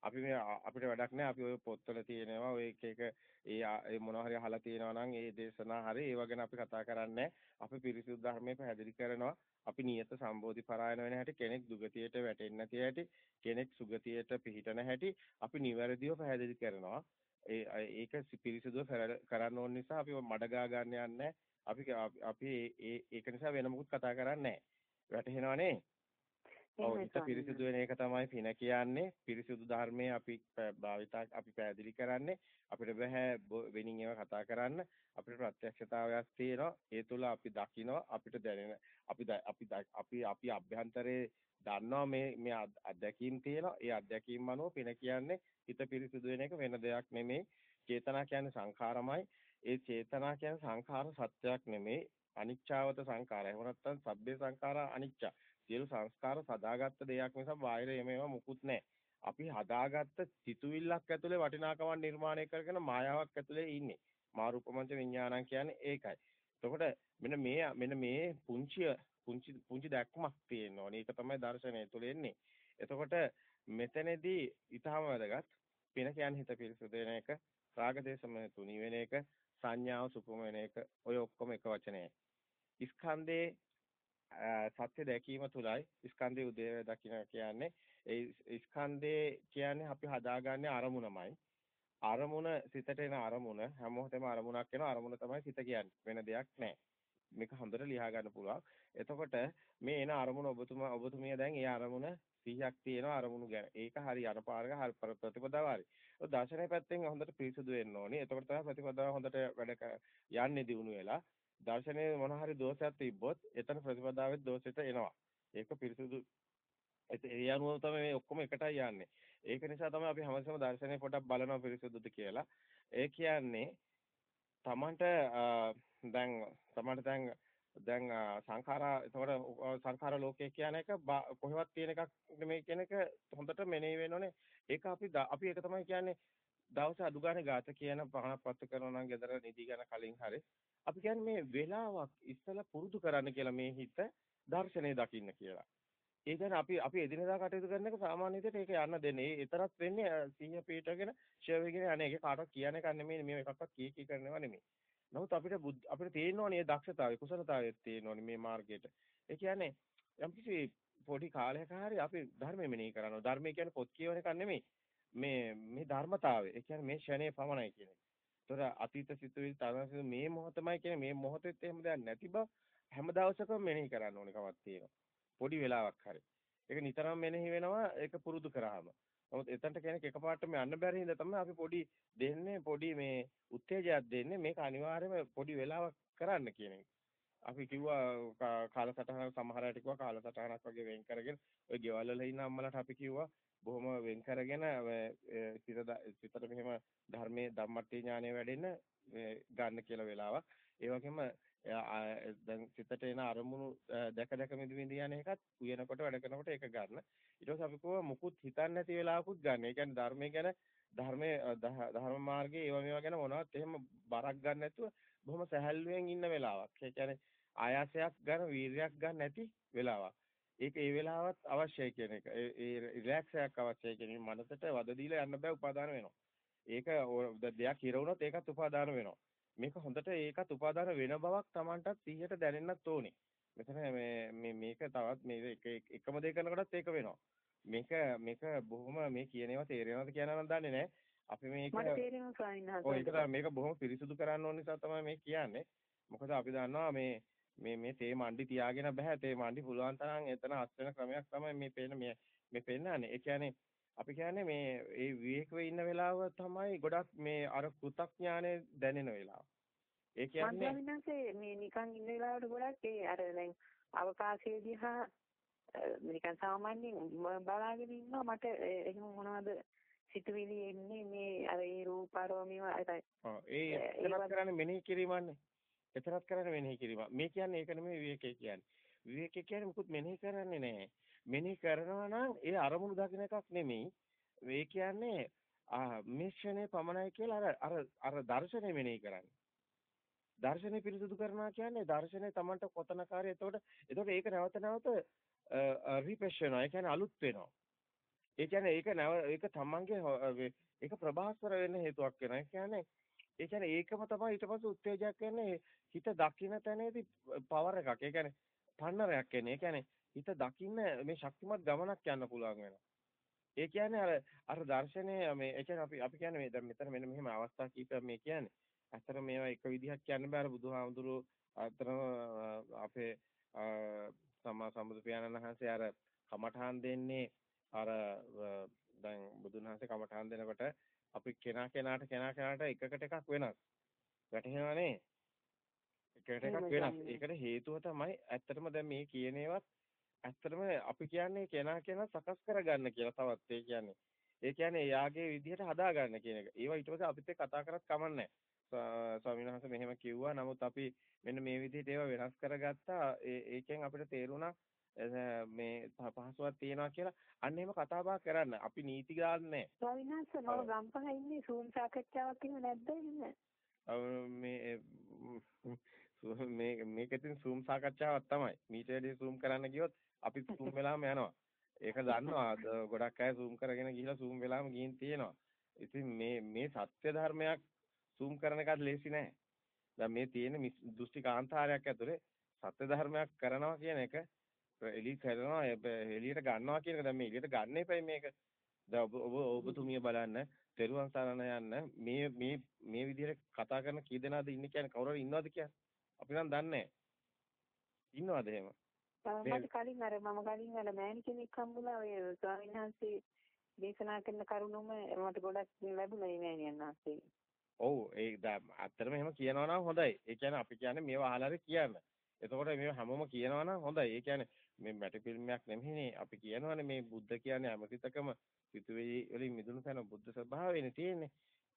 අපි මේ අපිට වැඩක් නැහැ අපි ඔය පොත්වල තියෙනවා. ඔය එක එක ඒ ඒ මොනවා හරි අහලා තියෙනවා නම් ඒ දේශනා හරි ඒව ගැන අපි කතා කරන්නේ අපි පිරිසිදු ධර්මයේ පැහැදිලි කරනවා. අපි නියත සම්බෝධි පරායන වෙන හැටි කෙනෙක් දුගතියට වැටෙන්නේ නැති හැටි කෙනෙක් සුගතියට පිහිටන හැටි අපි නිවැරදිව පැහැදිලි කරනවා. ඒ ඒක පිරිසිදුව කරන්න ඕන නිසා අපි මඩගා ගන්න යන්නේ. අපි අපි ඒක නිසා වෙන මොකුත් කතා කරන්නේ නැහැ වැටහෙනව නේ ඔව් හිත පිරිසිදු වෙන එක තමයි පින කියන්නේ. පිරිසිදු ධර්මයේ අපි භාවිතා අපි පැහැදිලි කරන්නේ. අපිට බෑ වෙනින් ඒවා කතා කරන්න. අපිට ප්‍රත්‍යක්ෂතාවයක් තියෙනවා. ඒ තුල අපි දකිනවා අපිට දැනෙන අපි අපි අපි අපි අභ්‍යන්තරේ දන්නවා මේ මේ අත්දැකීම් තියෙනවා. ඒ අත්දැකීම් අනුව පින කියන්නේ හිත පිරිසිදු වෙන එක වෙන දෙයක් නෙමෙයි. චේතනා කියන්නේ සංඛාරමයි. ඒ චේතනා කියන්නේ සංඛාර සත්‍යයක් නෙමෙයි. අනිච්චාවත සංඛාරය. එහෙම නැත්නම් සබ්බේ සංඛාරා අනිච්ච. සියලු සංස්කාර සදාගත්ත දෙයක් නිසා බාහිර එමෙව මුකුත් නැහැ. අපි හදාගත්ත සිතුවිල්ලක් ඇතුලේ වටිනාකමක් නිර්මාණය කරගෙන මායාවක් ඇතුලේ ඉන්නේ. මාරූපමංච විඥානං කියන්නේ ඒකයි. එතකොට මෙන්න මේ මෙන්න මේ පුංචි පුංචි පුංචි දැක්මක් තියෙනවා. මේක තමයි දර්ශනය තුළ එන්නේ. එතකොට මෙතනදී ඊටම වැදගත් පින කියන්නේ හිත පිරිසුදු වෙන එක, රාග දේශම තුනි වෙන එක, සංඥාව සුකුම වෙන එක. ඔය ඔක්කොම එක වචනයයි. ස්කන්ධේ සත්‍ය දැකීම තුලයි ස්කන්ධයේ උදේ දකින්න කියන්නේ. ඒ ස්කන්ධේ කියන්නේ අපි හදාගන්නේ අරමුණමයි. අරමුණ සිතට එන අරමුණ හැමෝටම අරමුණක් වෙන අරමුණ තමයි සිත කියන්නේ. වෙන දෙයක් නැහැ. මේක හොඳට ලියා ගන්න පුළුවන්. එතකොට මේ එන අරමුණ ඔබතුමා ඔබතුමිය දැන් ඒ අරමුණ 100ක් තියෙනවා අරමුණු ගැන. ඒක හරි අරපාරක හරි ප්‍රතිපදාව හරි දර්ශනය පැත්තෙන් හොඳට පිරිසුදු වෙන්න ඕනේ. එතකොට තමයි ප්‍රතිපදාව හොඳට වැඩ යන්නේ දිනු වෙලා. දර්ශනයේ මොන හරි දෝෂයක් තිබ්බොත් එතන ප්‍රතිපදාවෙත් දෝෂෙට එනවා. ඒක පිරිසුදු ඒ අනුව තමයි මේ ඔක්කොම එකටයි යන්නේ. ඒක නිසා තමයි අපි හැමතිස්සම දර්ශනය පොඩක් බලනවා පිරිසුදුද කියලා. ඒ කියන්නේ තමන්ට දැන් තමන්ට දැන් දැන් සංඛාරා එතකොට සංඛාර ලෝකය කියන එක කොහෙවත් තියෙන එකක් නෙමෙයි කියන එක හොඳට මෙනෙහි වෙනෝනේ. ඒක අපි අපි ඒක තමයි කියන්නේ දවස් අඩු ගානේ ගාත කියන පහනක් පත්තු කරනවා නම් ගෙදර නිදි ගන්න කලින් හරි අපි කියන්නේ මේ වෙලාවක් ඉස්සලා පුරුදු කරන්න කියලා මේ හිත දර්ශනේ දකින්න කියලා. ඒ කියන්නේ අපි අපි එදිනදා කටයුතු කරන එක සාමාන්‍ය විදිහට ඒක යන්න දෙන්නේ. ඒ තරත් වෙන්නේ සිහිය පීඨගෙන ෂෙයා වෙගෙන අනේ ඒක කාටවත් කියන්න එක නෙමෙයි මේ එකක්වත් කී කී කරනවා නෙමෙයි. නමුත් අපිට අපිට තේරෙන්න ඕනේ දක්ෂතාවය කුසලතාවය තේරෙන්න ඕනේ මේ මාර්ගයට. ඒ කියන්නේ යම්කිසි පොඩි කාලයක හරි අපි ධර්මය මෙනෙහි කරනවා. ධර්මය කියන්නේ පොත් කියවන එකක් නෙමෙයි. මේ මේ ධර්මතාවය. ඒ කියන්නේ මේ ෂණේ පමණයි කියන එක. ඒතර අතීත සිතුවිලි තරසිත මේ මොහොතමයි කියන්නේ මේ මොහොතෙත් එහෙම දෙයක් නැති බව හැම දවසකම මෙනෙහි කරන්න ඕනේ කමක් තියෙනවා. පොඩි වෙලාවක් හරි. ඒක නිතරම මෙනෙහි වෙනවා ඒක පුරුදු කරාම. නමුත් එතනට කෙනෙක් එකපාරටම යන්න බැරි හින්දා තමයි අපි පොඩි දෙන්නේ පොඩි මේ උත්තේජයක් දෙන්නේ මේක අනිවාර්යයෙන්ම පොඩි වෙලාවක් කරන්න කියන එක. අපි කිව්වා කාලසටහන සමහර අයට කිව්වා කාලසටහනක් වගේ වෙන් කරගෙන ඔය ගෙවල් වල ඉන්න අම්මලාට අපි කිව්වා බොහොම වෙන් කරගෙන සිත සිතට මෙහෙම ධර්මයේ ධම්මට්ටි ඥානය වැඩෙන්න ගන්න කියලා වෙලාවක්. ඒ වගේම දැන් සිතට එන අරමුණු දැක දැක මිදි මිදි යන එකත් උයනකොට වැඩ කරනකොට ඒක ගන්න. ඊට පස්සේ අපි කොහොම මුකුත් හිතන්නේ නැති වෙලාවකුත් ගන්න. ඒ කියන්නේ ධර්මයේ ගැන ධර්මයේ ධර්ම මාර්ගයේ ඒවා මේවා ගැන මොනවත් එහෙම බරක් ගන්න නැතුව බොහොම සැහැල්ලුවෙන් ඉන්න වෙලාවක්. ඒ කියන්නේ ආයාසයක් ගන්න, වීරියක් ගන්න නැති වෙලාවක්. ඒක ඒ වෙලාවත් අවශ්‍යයි කියන එක. ඒ රිලැක්ස් එකක් අවශ්‍යයි කියන මනසට වද දීලා යන්න බෑ උපාදාන වෙනවා. ඒක දෙයක් හිර වුණොත් ඒකත් උපාදාන වෙනවා. මේක හොඳට ඒකත් උපාදාන වෙන බවක් Tamanටත් 100ට දැනෙන්නත් ඕනේ. මෙතන මේ මේක තවත් මේ එකම දේ කරනකොටත් ඒක වෙනවා. මේක මේක බොහොම මේ කියන ඒවා තේරෙනවද කියනවා නම් දන්නේ නැහැ. අපි මේක මට තේරෙනවා ස්වාමීන් වහන්සේ. ඔය ඒක මේක බොහොම පිරිසුදු කරන්න ඕන නිසා තමයි මේ කියන්නේ. මොකද අපි දන්නවා මේ මේ මේ තේ මණ්ඩි තියාගෙන බෑ තේ මණ්ඩි පුළුවන් තරම් එතන අස් වෙන ක්‍රමයක් තමයි මේ පේන මේ මේ පෙන්නන්නේ. ඒ කියන්නේ අපි කියන්නේ මේ ඒ විවේකව ඉන්න වෙලාව තමයි ගොඩක් මේ අර කෘතඥානෙ දැනෙන වෙලාව. ඒ කියන්නේ මම මේ නිකන් ඉන්න වෙලාවට ගොඩක් ඒ අර දැන් අවකාශයේදී හා නිකන් සාමාන්‍යයෙන් බලාගෙන ඉන්නවා මට එහෙම මොනවද සිතුවිලි එන්නේ මේ අර ඒ රූප අරෝමිය ඔව් ඒ එතනත් කරන්නේ මෙනෙහි කිරීමන්නේ එතරම් කරන්නේ මෙනෙහි කිරීම. මේ කියන්නේ ඒක නෙමෙයි විවේකය කියන්නේ. විවේකය කියන්නේ මුකුත් මෙනෙහි කරන්නේ නැහැ. මෙනෙහි කරනවා නම් ඒ අරමුණු දකින්න එකක් නෙමෙයි. ඒ කියන්නේ මිශ්‍රණය පමණයි කියලා අර අර අර දර්ශනය මෙනෙහි කරන්නේ. දර්ශනය පිරිසුදු කරනවා කියන්නේ දර්ශනය Tamanට කොතනකාරී එතකොට එතකොට ඒක නැවත නැවත රිප්‍රෙෂ් වෙනවා. ඒ කියන්නේ අලුත් වෙනවා. ඒ කියන්නේ ඒක නැව ඒක Tamanගේ ඒක ප්‍රභාස්වර වෙන්න හේතුවක් වෙනවා. ඒ කියන්නේ ඒ කියන්නේ ඒකම තමයි ඊට පස්සේ උත්තේජයක් කියන්නේ හිත දකින්න තැනේදී පවර් එකක්. ඒ කියන්නේ පන්නරයක් එන්නේ. ඒ කියන්නේ හිත දකින්න මේ ශක්තිමත් ගමනක් යන්න පුළුවන් වෙනවා. ඒ කියන්නේ අර අර දර්ශනය මේ ඒ කියන්නේ අපි අපි කියන්නේ මේ දැන් මෙතන මෙන්න මෙහෙම අවස්ථා කීපයක් මේ කියන්නේ. ඇත්තට මේවා එක විදිහක් කියන්න බෑ අර බුදුහාමුදුරුවෝ අතරම අපේ සම්මා සම්බුදු පියාණන් වහන්සේ අර කමඨාන් දෙන්නේ අර දැන් බුදුන් වහන්සේ කමඨාන් දෙනකොට අපි කෙනා කෙනාට කෙනා කෙනාට එකකට එකක් වෙනස්. වැටහෙනවනේ? එකට එකක් වෙනස්. ඒකට හේතුව තමයි ඇත්තටම දැන් මේ කියන ඒවත් ඇත්තටම අපි කියන්නේ කෙනා කෙනා සකස් කරගන්න කියලා තවත් ඒ කියන්නේ. ඒ කියන්නේ එයාගේ විදිහට හදාගන්න කියන එක. ඒවා ඊට පස්සේ අපිත් එක්ක කතා කරත් කමන්නේ ස්වාමීන් වහන්සේ මෙහෙම කිව්වා. නමුත් අපි මෙන්න මේ විදිහට ඒවා වෙනස් කරගත්තා. ඒකෙන් අපිට තේරුණා මේ පහසුවක් තියෙනවා කියලා අන්න එහෙම කතා බහ කරන්න. අපි නීති ගන්නෑ. ස්වාමීන් වහන්සේ මම ගම්පහ ඉන්නේ සූම් සාකච්ඡාවක් එහෙම නැද්ද එහෙම? මේ මේ මේක ඉතින් සූම් සාකච්ඡාවක් තමයි. මීට වැඩි සූම් කරන්න ගියොත් අපි සූම් වෙලාම යනවා. ඒක දන්නවා. ගොඩක් අය සූම් කරගෙන ගිහිලා සූම් වෙලාම ගිහින් තියෙනවා. ඉතින් මේ මේ සත්‍ය ධර්මයක් සූම් කරන එකත් ලේසි නෑ. දැන් මේ තියෙන දෘෂ්ටි කාන්තාරයක් ඇතුලේ සත්‍ය ධර්මයක් කරනවා කියන එක එලි කරනවා එලියට ගන්නවා කියන එක දැන් මේ එලියට ගන්න එපයි මේක. දැන් ඔබ ඔබ ඔබතුමිය බලන්න, තෙරුවන් සරණ යන්න මේ මේ මේ විදිහට කතා කරන කී දෙනාද ඉන්නේ කියන්නේ කවුරු හරි ඉන්නවද කියන්නේ? අපි නම් දන්නේ ඉන්නවද එහෙම? මට කලින් අර මම කලින් අර මෑණි කෙනෙක් හම්බුණා ඔය ස්වාමීන් වහන්සේ දේශනා කරන කරුණුම මට ගොඩක් ලැබුණා මේ මෑණියන් වහන්සේ. ඔව් ඒ ඇත්තටම එහෙම කියනවා නම් හොඳයි. ඒ කියන්නේ අපි කියන්නේ මේවා අහලා කියන්න. එතකොට මේ හැමෝම කියනවා නම් හොඳයි. ඒ කියන්නේ මේ මැටි ෆිල්මයක් නෙමෙයිනේ. අපි කියනවානේ මේ බුද්ධ කියන්නේ අමතිතකම සිතුවේ වලින් මිදුණු තැන බුද්ධ ස්වභාවයනේ තියෙන්නේ.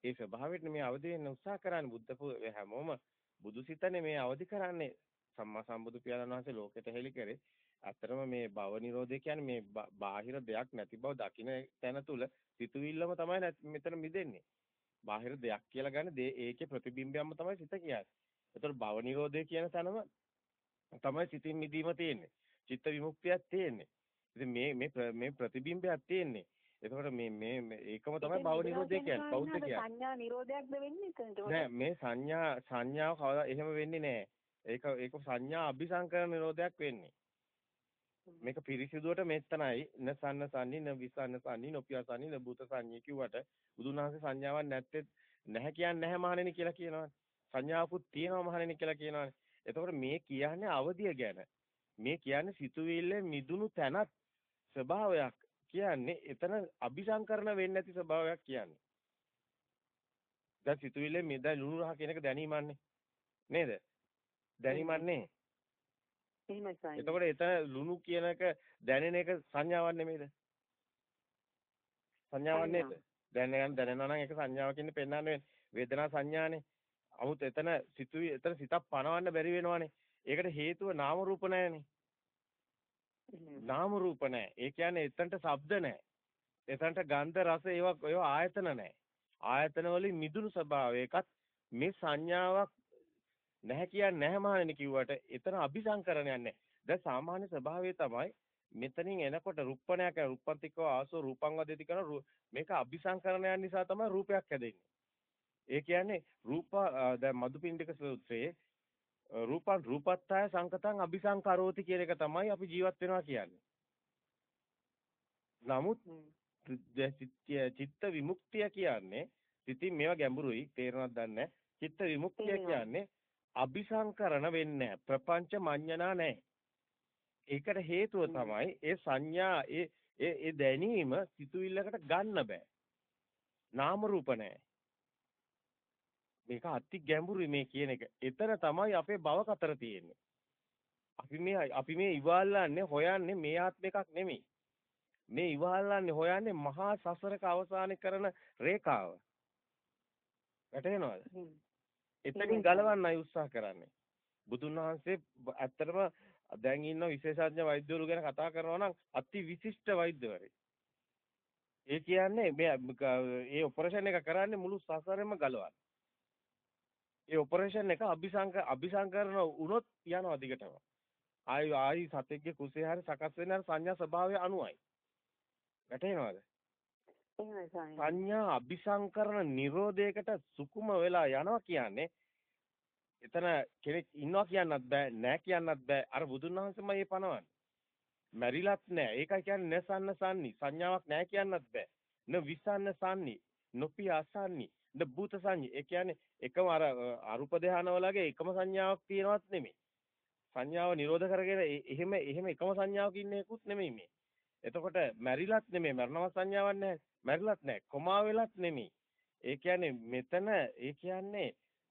ඒ ස්වභාවයට මේ අවදි වෙන්න උත්සාහ කරන්නේ බුද්ධ හැමෝම බුදුසිතනේ මේ අවදි කරන්නේ. සම්මා සම්බුදු පියාණන් වහන්සේ ලෝකෙට හෙළි කරේ. අතරම මේ භව නිරෝධය කියන්නේ මේ බාහිර දෙයක් නැති බව දකින තැන තුල සිතුවිල්ලම තමයි මෙතන මිදෙන්නේ. බාහිර දෙයක් කියලා ගන්න ඒකේ ප්‍රතිබිම්බයක්ම තමයි සිත කියන්නේ. ඒතකොට භව නිරෝධය කියන තැනම තමයි සිතින් මිදීම තියෙන්නේ. චිත්ත විමුක්තියක් තියෙන්නේ. ඉතින් මේ මේ මේ ප්‍රතිබිම්බයක් තියෙන්නේ. එතකොට මේ මේ ඒකම තමයි භව නිරෝධය කියන්නේ. බෞද්ධ කියන්නේ. සංඥා නිරෝධයක්ද වෙන්නේ එතනට? නෑ මේ සංඥා සංඥාව කවදා එහෙම වෙන්නේ නෑ. ඒක ඒක සංඥා අபிසංකරණ නිරෝධයක් වෙන්නේ. මේක පිරිසිදුවට මෙතනයි නසන්න සන්නි න විසන්න සන්නි නොපියසන්නි න භූත සංඤ්ඤය කිව්වට බුදුන් වහන්සේ සංඥාවක් නැත්තේ නැහැ කියන්නේ නැහැ මහණෙනි කියලා කියනවානේ. සංඥාවකුත් තියෙනවා මහණෙනි කියලා කියනවානේ. එතකොට මේ කියන්නේ අවදිය ගැන. මේ කියන්නේ සිතුවිල්ල මිදුණු තැනක් ස්වභාවයක් කියන්නේ එතන අபிසංකරණ වෙන්නේ නැති ස්වභාවයක් කියන්නේ. දැන් සිතුවිල්ල මේ දැන් ලුණු රහ කියන එක දැනීමන්නේ නේද? දැනීමන්නේ. එහෙමයි සාරි. එතකොට එතන ලුණු කියන එක දැනෙන එක සංඥාවක් නෙමෙයිද? සංඥාවක් නේද? දැනගන්න දැනනවා නම් ඒක සංඥාවකින් පෙන්වන්න වෙන්නේ. වේදනා සංඥානේ. 아무ත් එතන සිතුවි එතන සිතක් පනවන්න බැරි වෙනවානේ. ඒකට හේතුව නාම රූප නැහැනේ. නාම රූප නැහැ. ඒ කියන්නේ එතනට ශබ්ද නැහැ. එතනට ගන්ධ රස ඒවා ඒවා ආයතන නැහැ. ආයතන වලින් මිදුණු ස්වභාවය එකත් මේ සංඥාවක් නැහැ කියන්නේ නැහැ මහණෙනි කිව්වට එතන අபிසංකරණයක් නැහැ. දැන් සාමාන්‍ය ස්වභාවය තමයි මෙතනින් එනකොට රුප්පණයක් රුප්පන්තිකව ආසෝ රූපං වදති කරන මේක අபிසංකරණයක් නිසා තමයි රූපයක් හැදෙන්නේ. ඒ කියන්නේ රූප දැන් මදුපිණ්ඩික සූත්‍රයේ රූපං රූපත්තාය සංකතං අபிසංකරෝති කියන එක තමයි අපි ජීවත් වෙනවා කියන්නේ. නමුත් චිත්ත විමුක්තිය කියන්නේ ඉතින් මේවා ගැඹුරුයි තේරෙනවද දන්නේ චිත්ත විමුක්තිය කියන්නේ අபிසංකරණ වෙන්නේ ප්‍රපංච මඤ්ඤණා නැහැ. ඒකට හේතුව තමයි ඒ සංඥා ඒ ඒ දැනීම සිතුවිල්ලකට ගන්න බෑ. නාම රූප නැහැ. මේක අති ගැඹුරුයි මේ කියන එක. එතන තමයි අපේ භව කතර තියෙන්නේ. අපි මේ අපි මේ ඉවල්ලාන්නේ හොයන්නේ මේ ආත්ම එකක් නෙමෙයි. මේ ඉවල්ලාන්නේ හොයන්නේ මහා සසරක අවසානයේ කරන රේඛාව. වැටහෙනවද? එතනින් ගලවන්නයි උත්සාහ කරන්නේ. බුදුන් වහන්සේ ඇත්තටම දැන් ඉන්න විශේෂඥ වෛද්‍යවරු ගැන කතා කරනවා නම් අති විශිෂ්ට වෛද්‍යවරයෙක්. ඒ කියන්නේ මේ ඔපරේෂන් එක කරන්නේ මුළු සසරෙම ගලවන්න. ඒ ඔපරේෂන් එක අபிසංක අபிසංකරන වුණොත් යනවා දිගටම. ආයි ආයි සතෙක්ගේ කුසේ හරි සකස් වෙන සංඥා ස්වභාවය අනුවයි. වැටේනවද? සංඥා අபிසංකරන නිරෝධයකට සුකුම වෙලා යනවා කියන්නේ එතන කෙනෙක් ඉන්නවා කියන්නත් බෑ නෑ කියන්නත් බෑ අර බුදුන් වහන්සේමයි මේ පනවන්නේ. මැරිලත් නෑ. ඒකයි කියන්නේ නසන්න සන්නි. සංඥාවක් නෑ කියන්නත් බෑ. න විසන්න සන්නි. නොපිය අසන්නි. න භූත සංඤි ඒ කියන්නේ එකම අර අරුප ධාන වලගේ එකම සංඥාවක් තියෙනවත් නෙමෙයි සංඥාව නිරෝධ කරගෙන එහෙම එහෙම එකම සංඥාවක ඉන්න එකකුත් නෙමෙයි මේ එතකොට මැරිලත් නෙමෙයි මරණව සංඥාවක් නැහැ. මැරිලත් නැහැ. කොමා වෙලත් නෙමෙයි. ඒ කියන්නේ මෙතන ඒ කියන්නේ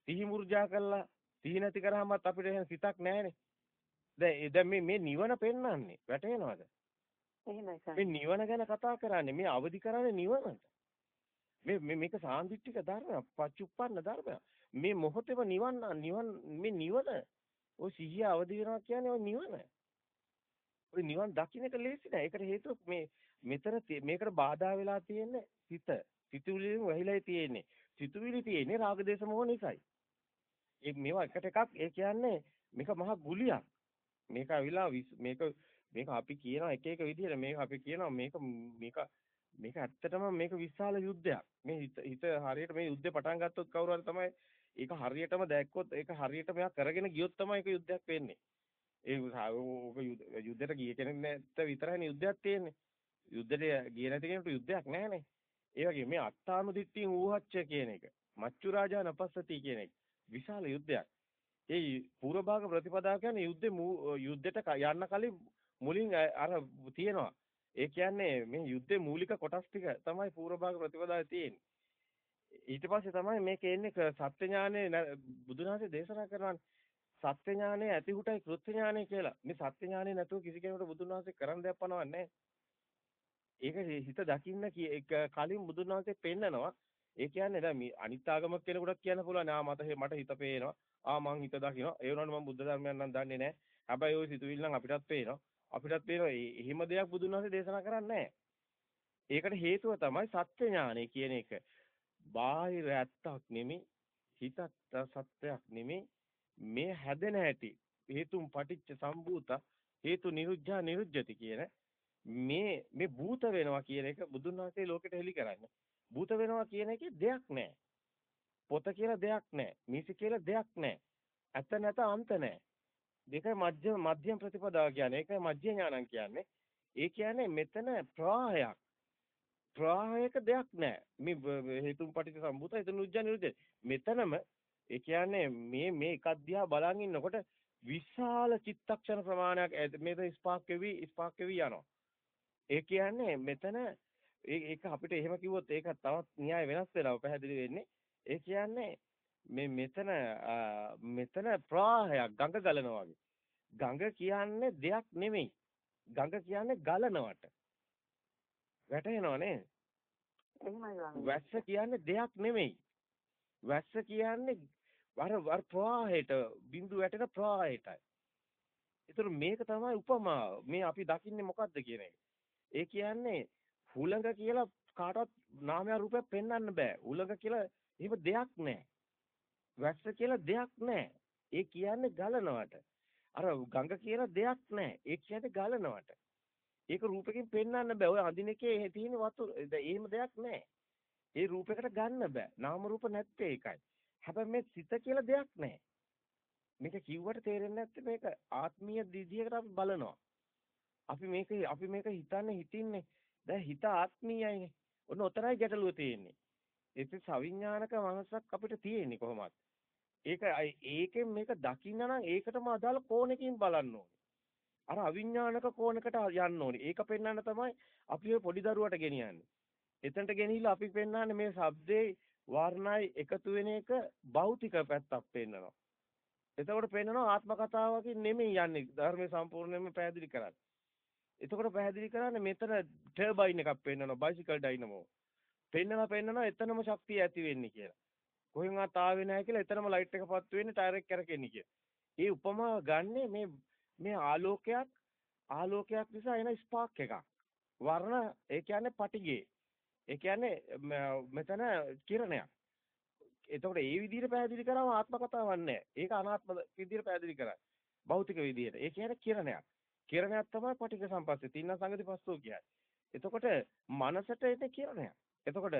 සිහි මුර්ජා කළා සිහි නැති කරාමත් අපිට එහෙම සිතක් නැහැනේ. දැන් දැන් මේ මේ නිවන පෙන්වන්නේ වැටේනවද? එහෙමයි මේ නිවන ගැන කතා කරන්නේ මේ අවදි කරන්නේ නිවනට. මේ මේක සාන්දිටික ධර්මයක්, පච්චුප්පන්න ධර්මයක්. මේ මොහොතේම නිවන් නිවන් මේ නිවන ඔය සිහිය අවදි වෙනවා කියන්නේ ඔය නිවන. ඔය නිවන් දකින්න එක ලේසි නෑ. ඒකට හේතුව මේ මෙතන මේකට බාධා වෙලා තියෙන්නේ සිත. සිතුවිලියෙන් වැහිලා තියෙන්නේ. සිතුවිලි තියෙන්නේ රාග දේශ මොහ නිසායි. ඒ මේවා එකට එකක් ඒ කියන්නේ මේක මහා ගුලියක්. මේක අවිලා මේක මේක අපි කියනවා එක එක විදිහට මේක අපි කියනවා මේක මේක මේක ඇත්තටම මේක විශාල යුද්ධයක්. මේ හිත හිත හරියට මේ යුද්ධේ පටන් ගත්තොත් කවුරු හරි තමයි ඒක හරියටම දැක්කොත් ඒක හරියට මෙයා කරගෙන ගියොත් තමයි ඒක යුද්ධයක් වෙන්නේ. ඒ යුද්ධයට ගිය කෙනෙක් නැත්නම් විතරයි යුද්ධයක් තියෙන්නේ. යුද්ධයට ගිය නැති කෙනෙකුට යුද්ධයක් නැහැනේ. ඒ වගේ මේ අත්තානුදිට්ඨිය ඌහච්ච කියන එක. මච්චු රාජා නපස්සති කියන එක. විශාල යුද්ධයක්. ඒ පූර්ව භාග ප්‍රතිපදාව කියන්නේ යුද්ධේ යුද්ධයට යන්න කලින් මුලින් අර තියෙනවා. ඒ කියන්නේ මේ යුද්ධේ මූලික කොටස් ටික තමයි පූර්ව භාග ප්‍රතිපදාවේ තියෙන්නේ. ඊට පස්සේ තමයි මේක එන්නේ සත්‍ය ඥානේ බුදුන් වහන්සේ දේශනා කරනවා සත්‍ය ඥානේ ඇතිහුටයි කෘත්‍ය ඥානේ කියලා. මේ සත්‍ය ඥානේ නැතුව කිසි කෙනෙකුට බුදුන් වහන්සේ කරන්න දෙයක් පනවන්නේ ඒක හිත දකින්න කලින් බුදුන් වහන්සේ පෙන්නනවා. ඒ කියන්නේ දැන් මේ අනිත් ආගමක් කෙනෙකුට කියන්න පුළුවන් ආ මට මට හිත පේනවා. ආ මං හිත දකිනවා. ඒ වුණාට මම බුද්ධ ධර්මයක් නම් දන්නේ නැහැ. හැබැයි ওই සිතුවිල්ල නම් අපිටත් පේනවා. අපිටත් පේනවා එහෙම දෙයක් බුදුන් වහන්සේ දේශනා කරන්නේ ඒකට හේතුව තමයි සත්‍ය ඥානය කියන එක. බාහිර ඇත්තක් නෙමෙයි හිතත් සත්‍යයක් නෙමෙයි මේ හැදෙන හැටි හේතුම් පටිච්ච සම්භූත හේතු නිරුද්ධා නිරුද්ධති කියන මේ මේ භූත වෙනවා කියන එක බුදුන් වහන්සේ ලෝකෙට හෙළි කරන්නේ. භූත වෙනවා කියන එකේ දෙයක් නැහැ. පොත කියලා දෙයක් නැහැ. මිසි කියලා දෙයක් නැහැ. ඇත නැත අන්ත නැහැ. දෙකයි මධ්‍යම මධ්‍යම ප්‍රතිපදාව කියන්නේ. ඒකයි මධ්‍ය ඥානං කියන්නේ. ඒ කියන්නේ මෙතන ප්‍රවාහයක්. ප්‍රවාහයක දෙයක් නැහැ. මේ හේතුන් පටිච්ච සම්භූත හේතු නිරුද්ධ නිරුද්ධ. මෙතනම ඒ කියන්නේ මේ මේ එකක් දිහා බලන් ඉන්නකොට විශාල චිත්තක්ෂණ ප්‍රමාණයක් මෙතන ස්පාක් වෙවි ස්පාක් වෙවි යනවා. ඒ කියන්නේ මෙතන ඒක අපිට එහෙම කිව්වොත් ඒක තවත් න්‍යාය වෙනස් වෙනවා පැහැදිලි වෙන්නේ. ඒ කියන්නේ මේ මෙතන මෙතන ප්‍රවාහයක් ගඟ ගලනවා වගේ. ගඟ කියන්නේ දෙයක් නෙමෙයි. ගඟ කියන්නේ ගලනවට. වැටහෙනව නේද? වැස්ස කියන්නේ දෙයක් නෙමෙයි. වැස්ස කියන්නේ වර වර ප්‍රවාහයට බිඳු වැටෙන ප්‍රවාහයටයි. ඒතර මේක තමයි උපමාව. මේ අපි දකින්නේ මොකද්ද කියන එක. ඒ කියන්නේ හුලඟ කියලා කාටවත් නාමය රූපයක් පෙන්වන්න බෑ. හුලඟ කියලා එහෙම දෙයක් නැහැ. වැස්ස කියලා දෙයක් නැහැ. ඒ කියන්නේ ගලනවට. අර ගඟ කියලා දෙයක් නැහැ. ඒ කියන්නේ ගලනවට. ඒක රූපකින් පෙන්වන්න බෑ. ඔය අඳින එකේ තියෙන වතුර එහෙම දෙයක් නැහැ. ඒ රූපයකට ගන්න බෑ. නාම රූප නැත්තේ ඒකයි. හැබැයි මේ සිත කියලා දෙයක් නැහැ. මේක කිව්වට තේරෙන්නේ නැත්තේ මේක ආත්මීය දිදියකට අපි බලනවා. අපි මේක අපි මේක හිතන්නේ හිතින්නේ. දැන් හිත ආත්මීයයිනේ. ඔන්න ඔතරයි ගැටලුව තියෙන්නේ. ඒත් සවිඥානික මනසක් අපිට තියෙන්නේ කොහොමද? ඒක ඒකෙන් මේක දකින්න නම් ඒකටම අදාළ කෝණකින් බලන්න ඕනේ. අර අවිඥානික කෝණකට යන්න ඕනේ. ඒක පෙන්වන්න තමයි අපි පොඩි දරුවට ගෙනියන්නේ. එතනට ගෙනිහිල්ලා අපි පෙන්වන්නේ මේ shabdේ වර්ණයි එකතු වෙන එක භෞතික පැත්තක් පෙන්වනවා. එතකොට පෙන්වනවා ආත්ම කතාවකින් නෙමෙයි යන්නේ ධර්මයේ සම්පූර්ණයෙන්ම පැහැදිලි කරන්නේ. එතකොට පැහැදිලි කරන්නේ මෙතන ටර්බයින් එකක් පෙන්වනවා බයිසිකල් ඩයිනමෝ. පෙන්නලා පෙන්නනවා එතනම ශක්තිය ඇති වෙන්නේ කියලා. කොහෙන්වත් ආවේ නැහැ කියලා එතනම ලයිට් එක පත්තු වෙන්නේ ටයර් එක කරකෙන්නේ කියලා. ඒ උපමාව ගන්නෙ මේ මේ ආලෝකයක් ආලෝකයක් නිසා එන ස්පාක් එකක්. වර්ණ ඒ කියන්නේ පටිගේ. ඒ කියන්නේ මෙතන කිරණයක්. එතකොට ඒ විදිහට පැහැදිලි කරාම ආත්ම කතාවක් නැහැ. ඒක අනාත්ම විදිහට පැහැදිලි කරන්නේ. භෞතික විදිහට. ඒ කියන්නේ කිරණයක්. කිරණයක් තමයි පටික සම්පස්සේ. තින්න සංගති පස්සෝ කියන්නේ. එතකොට මනසට එන්නේ කිරණයක්. එතකොට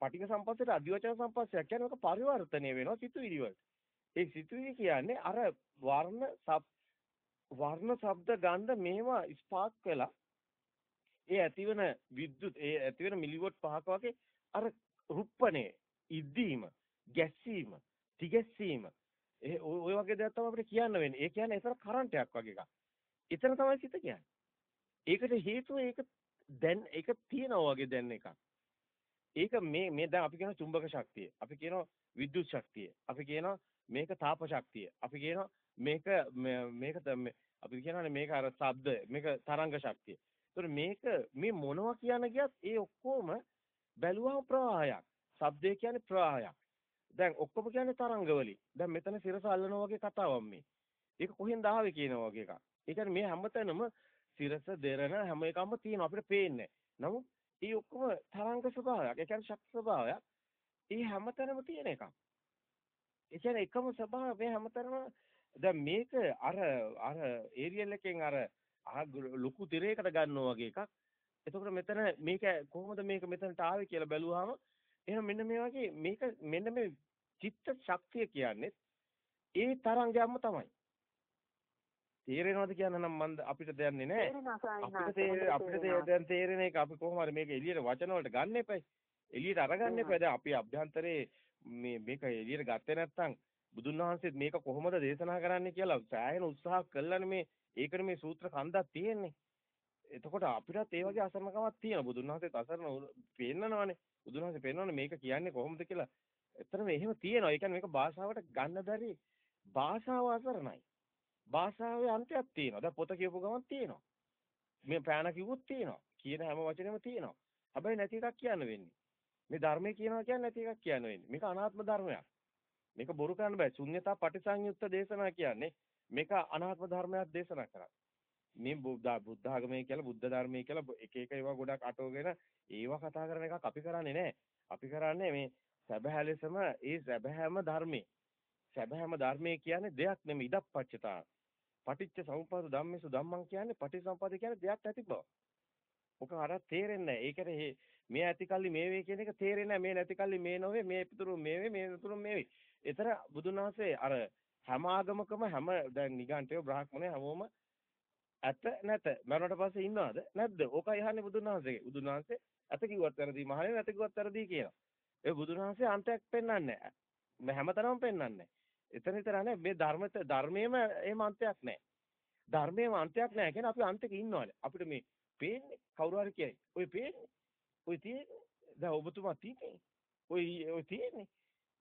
පටික සම්පස්සේට අධිවචන සම්පස්සයක් කියන්නේ ඔක පරිවර්තනය වෙනවා සිතුවිලි වලට. ඒ සිතුවිලි කියන්නේ අර වර්ණ සබ් වර්ණ ශබ්ද ගන්ධ මේවා ස්පාක් වෙලා ඒ ඇතිවන විද්‍යුත් ඒ ඇතිවන මිලිවොට් පහක වගේ අර රුප්පණේ ඉද්දීම ගැස්සීම තිගැස්සීම ඒ ඔය වගේ දේවල් තමයි අපිට කියන්න වෙන්නේ. ඒ කියන්නේ ඒතර කරන්ට් එකක් වගේ එකක්. එතන තමයි සිත කියන්නේ. ඒකට හේතුව ඒක දැන් ඒක තියෙනවා වගේ දැන් එකක්. ඒක මේ මේ දැන් අපි කියන චුම්බක ශක්තිය. අපි කියනවා විද්‍යුත් ශක්තිය. අපි කියනවා මේක තාප ශක්තිය. අපි කියනවා මේක මේක අපි කියනවානේ මේක අර ශබ්ද මේක තරංග ශක්තිය. ඒතර මේක මේ මොනවා කියන ගියත් ඒ ඔක්කොම බැලුවම ප්‍රවාහයක්. ශබ්දය කියන්නේ ප්‍රවාහයක්. දැන් ඔක්කොම කියන්නේ තරංගවලින්. දැන් මෙතන සිරස අල්ලනවා වගේ කතාවක් මේ. ඒක කොහෙන්ද ආවේ කියනවා වගේ එකක්. ඒ කියන්නේ මේ හැමතැනම සිරස දෙරණ හැම එකම තියෙනවා අපිට පේන්නේ. නමුත් ඒ ඔක්කොම තරංග ස්වභාවයක්. ඒ කියන්නේ ශක්ති ස්වභාවයක්. ඒ හැමතැනම තියෙන එකක්. ඒ කියන්නේ එකම ස්වභාවය මේ හැමතැනම දැන් මේක අර අර ඒරියල් එකෙන් අර ලොකු තිරයකට ගන්නවා වගේ එකක්. එතකොට මෙතන මේක කොහොමද මේක මෙතනට ආවේ කියලා බැලුවාම එහෙනම් මෙන්න මේ වගේ මේක මෙන්න මේ චිත්ත ශක්තිය කියන්නේ ඒ තරංගයක්ම තමයි. තේරෙනවද කියන්න නම් මම අපිට දැනන්නේ නැහැ. අපිට අපිට දැන් තේරෙන එක අපි කොහොම හරි මේක එළියට වචන වලට ගන්න එපයි. එළියට අරගන්න එපා. දැන් අපි අභ්‍යන්තරේ මේ මේක එළියට ගත්තේ නැත්නම් බුදුන් වහන්සේත් මේක කොහොමද දේශනා කරන්නේ කියලා සෑහෙන උත්සාහ කළානේ මේ ඒකට මේ සූත්‍ර කන්දක් තියෙන්නේ. එතකොට අපිටත් ඒ වගේ අසරණකමක් තියෙනවා. බුදුන් වහන්සේත් අසරණ පේන්නනවානේ. බුදුන් වහන්සේ පේනවනේ මේක කියන්නේ කොහොමද කියලා. එතරම් එහෙම තියෙනවා. ඒ කියන්නේ මේක භාෂාවට ගන්න බැරි භාෂාව අසරණයි. භාෂාවේ අන්තයක් තියෙනවා. දැන් පොත කියපු ගමන් තියෙනවා. මේ පෑන කිව්වොත් තියෙනවා. කියන හැම වචනෙම තියෙනවා. හැබැයි නැති එකක් කියන්න වෙන්නේ. මේ ධර්මයේ කියනවා කියන්නේ නැති එකක් කියන්න වෙන්නේ. මේක අනාත්ම ධර්මයක්. මේක බොරු කරන්න බෑ. ශුන්‍යතා පටිසංයුක්ත දේශනා කියන්නේ මේක අනාත්ම ධර්මයක් දේශනා කරා. මේ බුද්ධ බුද්ධ ආගමේ කියලා බුද්ධ ධර්මයේ කියලා එක එක ඒවා ගොඩක් අටවගෙන ඒවා කතා කරන එකක් අපි කරන්නේ නැහැ. අපි කරන්නේ මේ සැබෑ ලෙසම ඒ සැබෑම ධර්මයේ සැබෑම ධර්මයේ කියන්නේ දෙයක් නෙමෙයි ඉදප්පච්චතා. පටිච්ච සමුප්පාද ධම්මේසු ධම්මං කියන්නේ පටිච්චසමුප්පාද කියන්නේ දෙයක් නැති බව. ඔක අර තේරෙන්නේ නැහැ. ඒකනේ මේ ඇති කල්ලි මේ වේ කියන එක තේරෙන්නේ නැහැ. මේ නැති කල්ලි මේ නොවේ, මේ පිටුරු මේ වේ, මේ පිටුරු මේ වේ. ඒතර බුදුන් වහන්සේ අර හැම ආගමකම හැම දැන් නිගන්ඨයෝ බ්‍රාහ්මණය හැමෝම ඇත නැත මරණට පස්සේ ඉන්නවද නැද්ද? ඕකයි අහන්නේ බුදුන් වහන්සේගේ. බුදුන් වහන්සේ ඇත කිව්වත් වැරදි, මහණෙනි නැත කිව්වත් වැරදි කියනවා. ඒ බුදුන් වහන්සේ අන්තයක් පෙන්වන්නේ නැහැ. හැමතැනම පෙන්වන්නේ නැහැ. එතන විතර නැහැ මේ ධර්ම ධර්මයේම එහෙම අන්තයක් නැහැ. ධර්මයේම අන්තයක් නැහැ. කියන්නේ අපි අන්තයක ඉන්නවනේ. අපිට මේ පේන්නේ කවුරු හරි කියයි. ඔය පේන්නේ. ඔය තියෙන්නේ. දැන් ඔබතුමා තියෙන්නේ. ඔය ඔය තියෙන්නේ.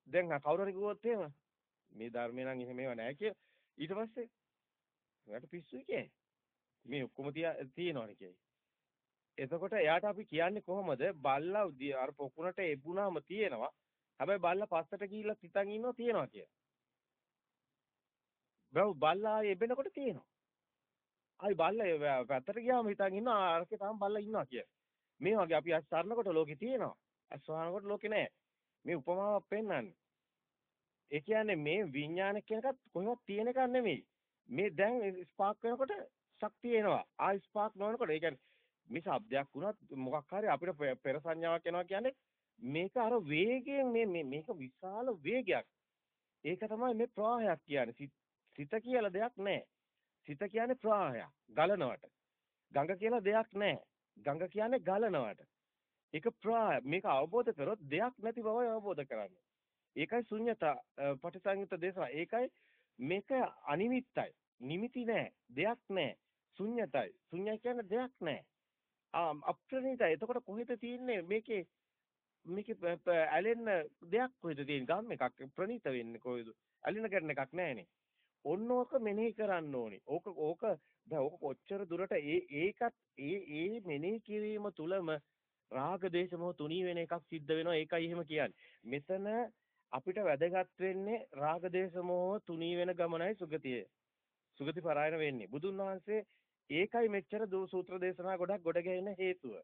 දැන් කවුරු හරි කිව්වොත් එහෙම මේ ධර්මේ නම් එහෙම ඒවා නැහැ කිය. ඊට පස්සේ එයාට පිස්සුයි කියේ. මේ ඔක්කොම තියෙනවනේ කියයි. එතකොට එයාට අපි කියන්නේ කොහොමද? බල්ලා අර පොකුණට එබුණාම තියෙනවා. හැබැයි බල්ලා පස්සට ගිහිල්ලා තිතන් ඉන්නවා තියෙනවා කියලා. බව බල්ලා ආයේ එබෙනකොට තියෙනවා. ආයි බල්ලා පැත්තට ගියාම හිතන් ඉන්නවා අරකේ තාම බල්ලා ඉන්නවා කියලා. මේ වගේ අපි අස් සරනකොට ලෝකේ තියෙනවා. අස් වහනකොට ලෝකේ නැහැ. මේ උපමාවක් පෙන්වන්නේ. ඒ කියන්නේ මේ විඥාන කියන එකත් කොහොමද තියෙන එකක් නෙමෙයි. මේ දැන් ස්පාක් වෙනකොට ශක්තිය එනවා. ආයි ස්පාක් නොවනකොට ඒ කියන්නේ මේ શબ્දයක් වුණත් මොකක් හරි අපිට පෙර සංඥාවක් එනවා කියන්නේ මේක අර වේගයෙන් මේ මේක විශාල වේගයක්. ඒක තමයි මේ ප්‍රවාහයක් කියන්නේ. සිත කියලා දෙයක් නැහැ. සිත කියන්නේ ප්‍රවාහයක්. ගලනවට. ගඟ කියලා දෙයක් නැහැ. ගඟ කියන්නේ ගලනවට. ඒක ප්‍රවාහ මේක අවබෝධ කරොත් දෙයක් නැති බවයි අවබෝධ කරන්නේ. ඒකයි ශුන්‍යතා පටිසංයුක්ත දේශනා. ඒකයි මේක අනිමිත්තයි. නිමිති නැහැ. දෙයක් නැහැ. ශුන්‍යතයි. ශුන්‍ය කියන්නේ දෙයක් නැහැ. ආ අප්‍රණීතයි. එතකොට කොහෙද තියෙන්නේ මේකේ මේකේ ඇලෙන්න දෙයක් කොහෙද තියෙන්නේ? ගම් එකක් ප්‍රණීත වෙන්නේ කොහෙද? ඇලෙන කරන එකක් නැහැනේ. ඔන්න ඕක මෙනෙහි කරන්න ඕනේ. ඕක ඕක දැන් ඕක කොච්චර දුරට ඒ ඒකත් ඒ ඒ මෙනෙහි කිරීම තුලම රාග දේශ මොහ තුනී වෙන එකක් සිද්ධ වෙනවා. ඒකයි එහෙම කියන්නේ. මෙතන අපිට වැදගත් වෙන්නේ රාග දේශ මොහ තුනී වෙන ගමනයි සුගතිය. සුගති පරායන වෙන්නේ. බුදුන් වහන්සේ ඒකයි මෙච්චර සූත්‍ර දේශනා ගොඩක් ගොඩ ගැහෙන හේතුව.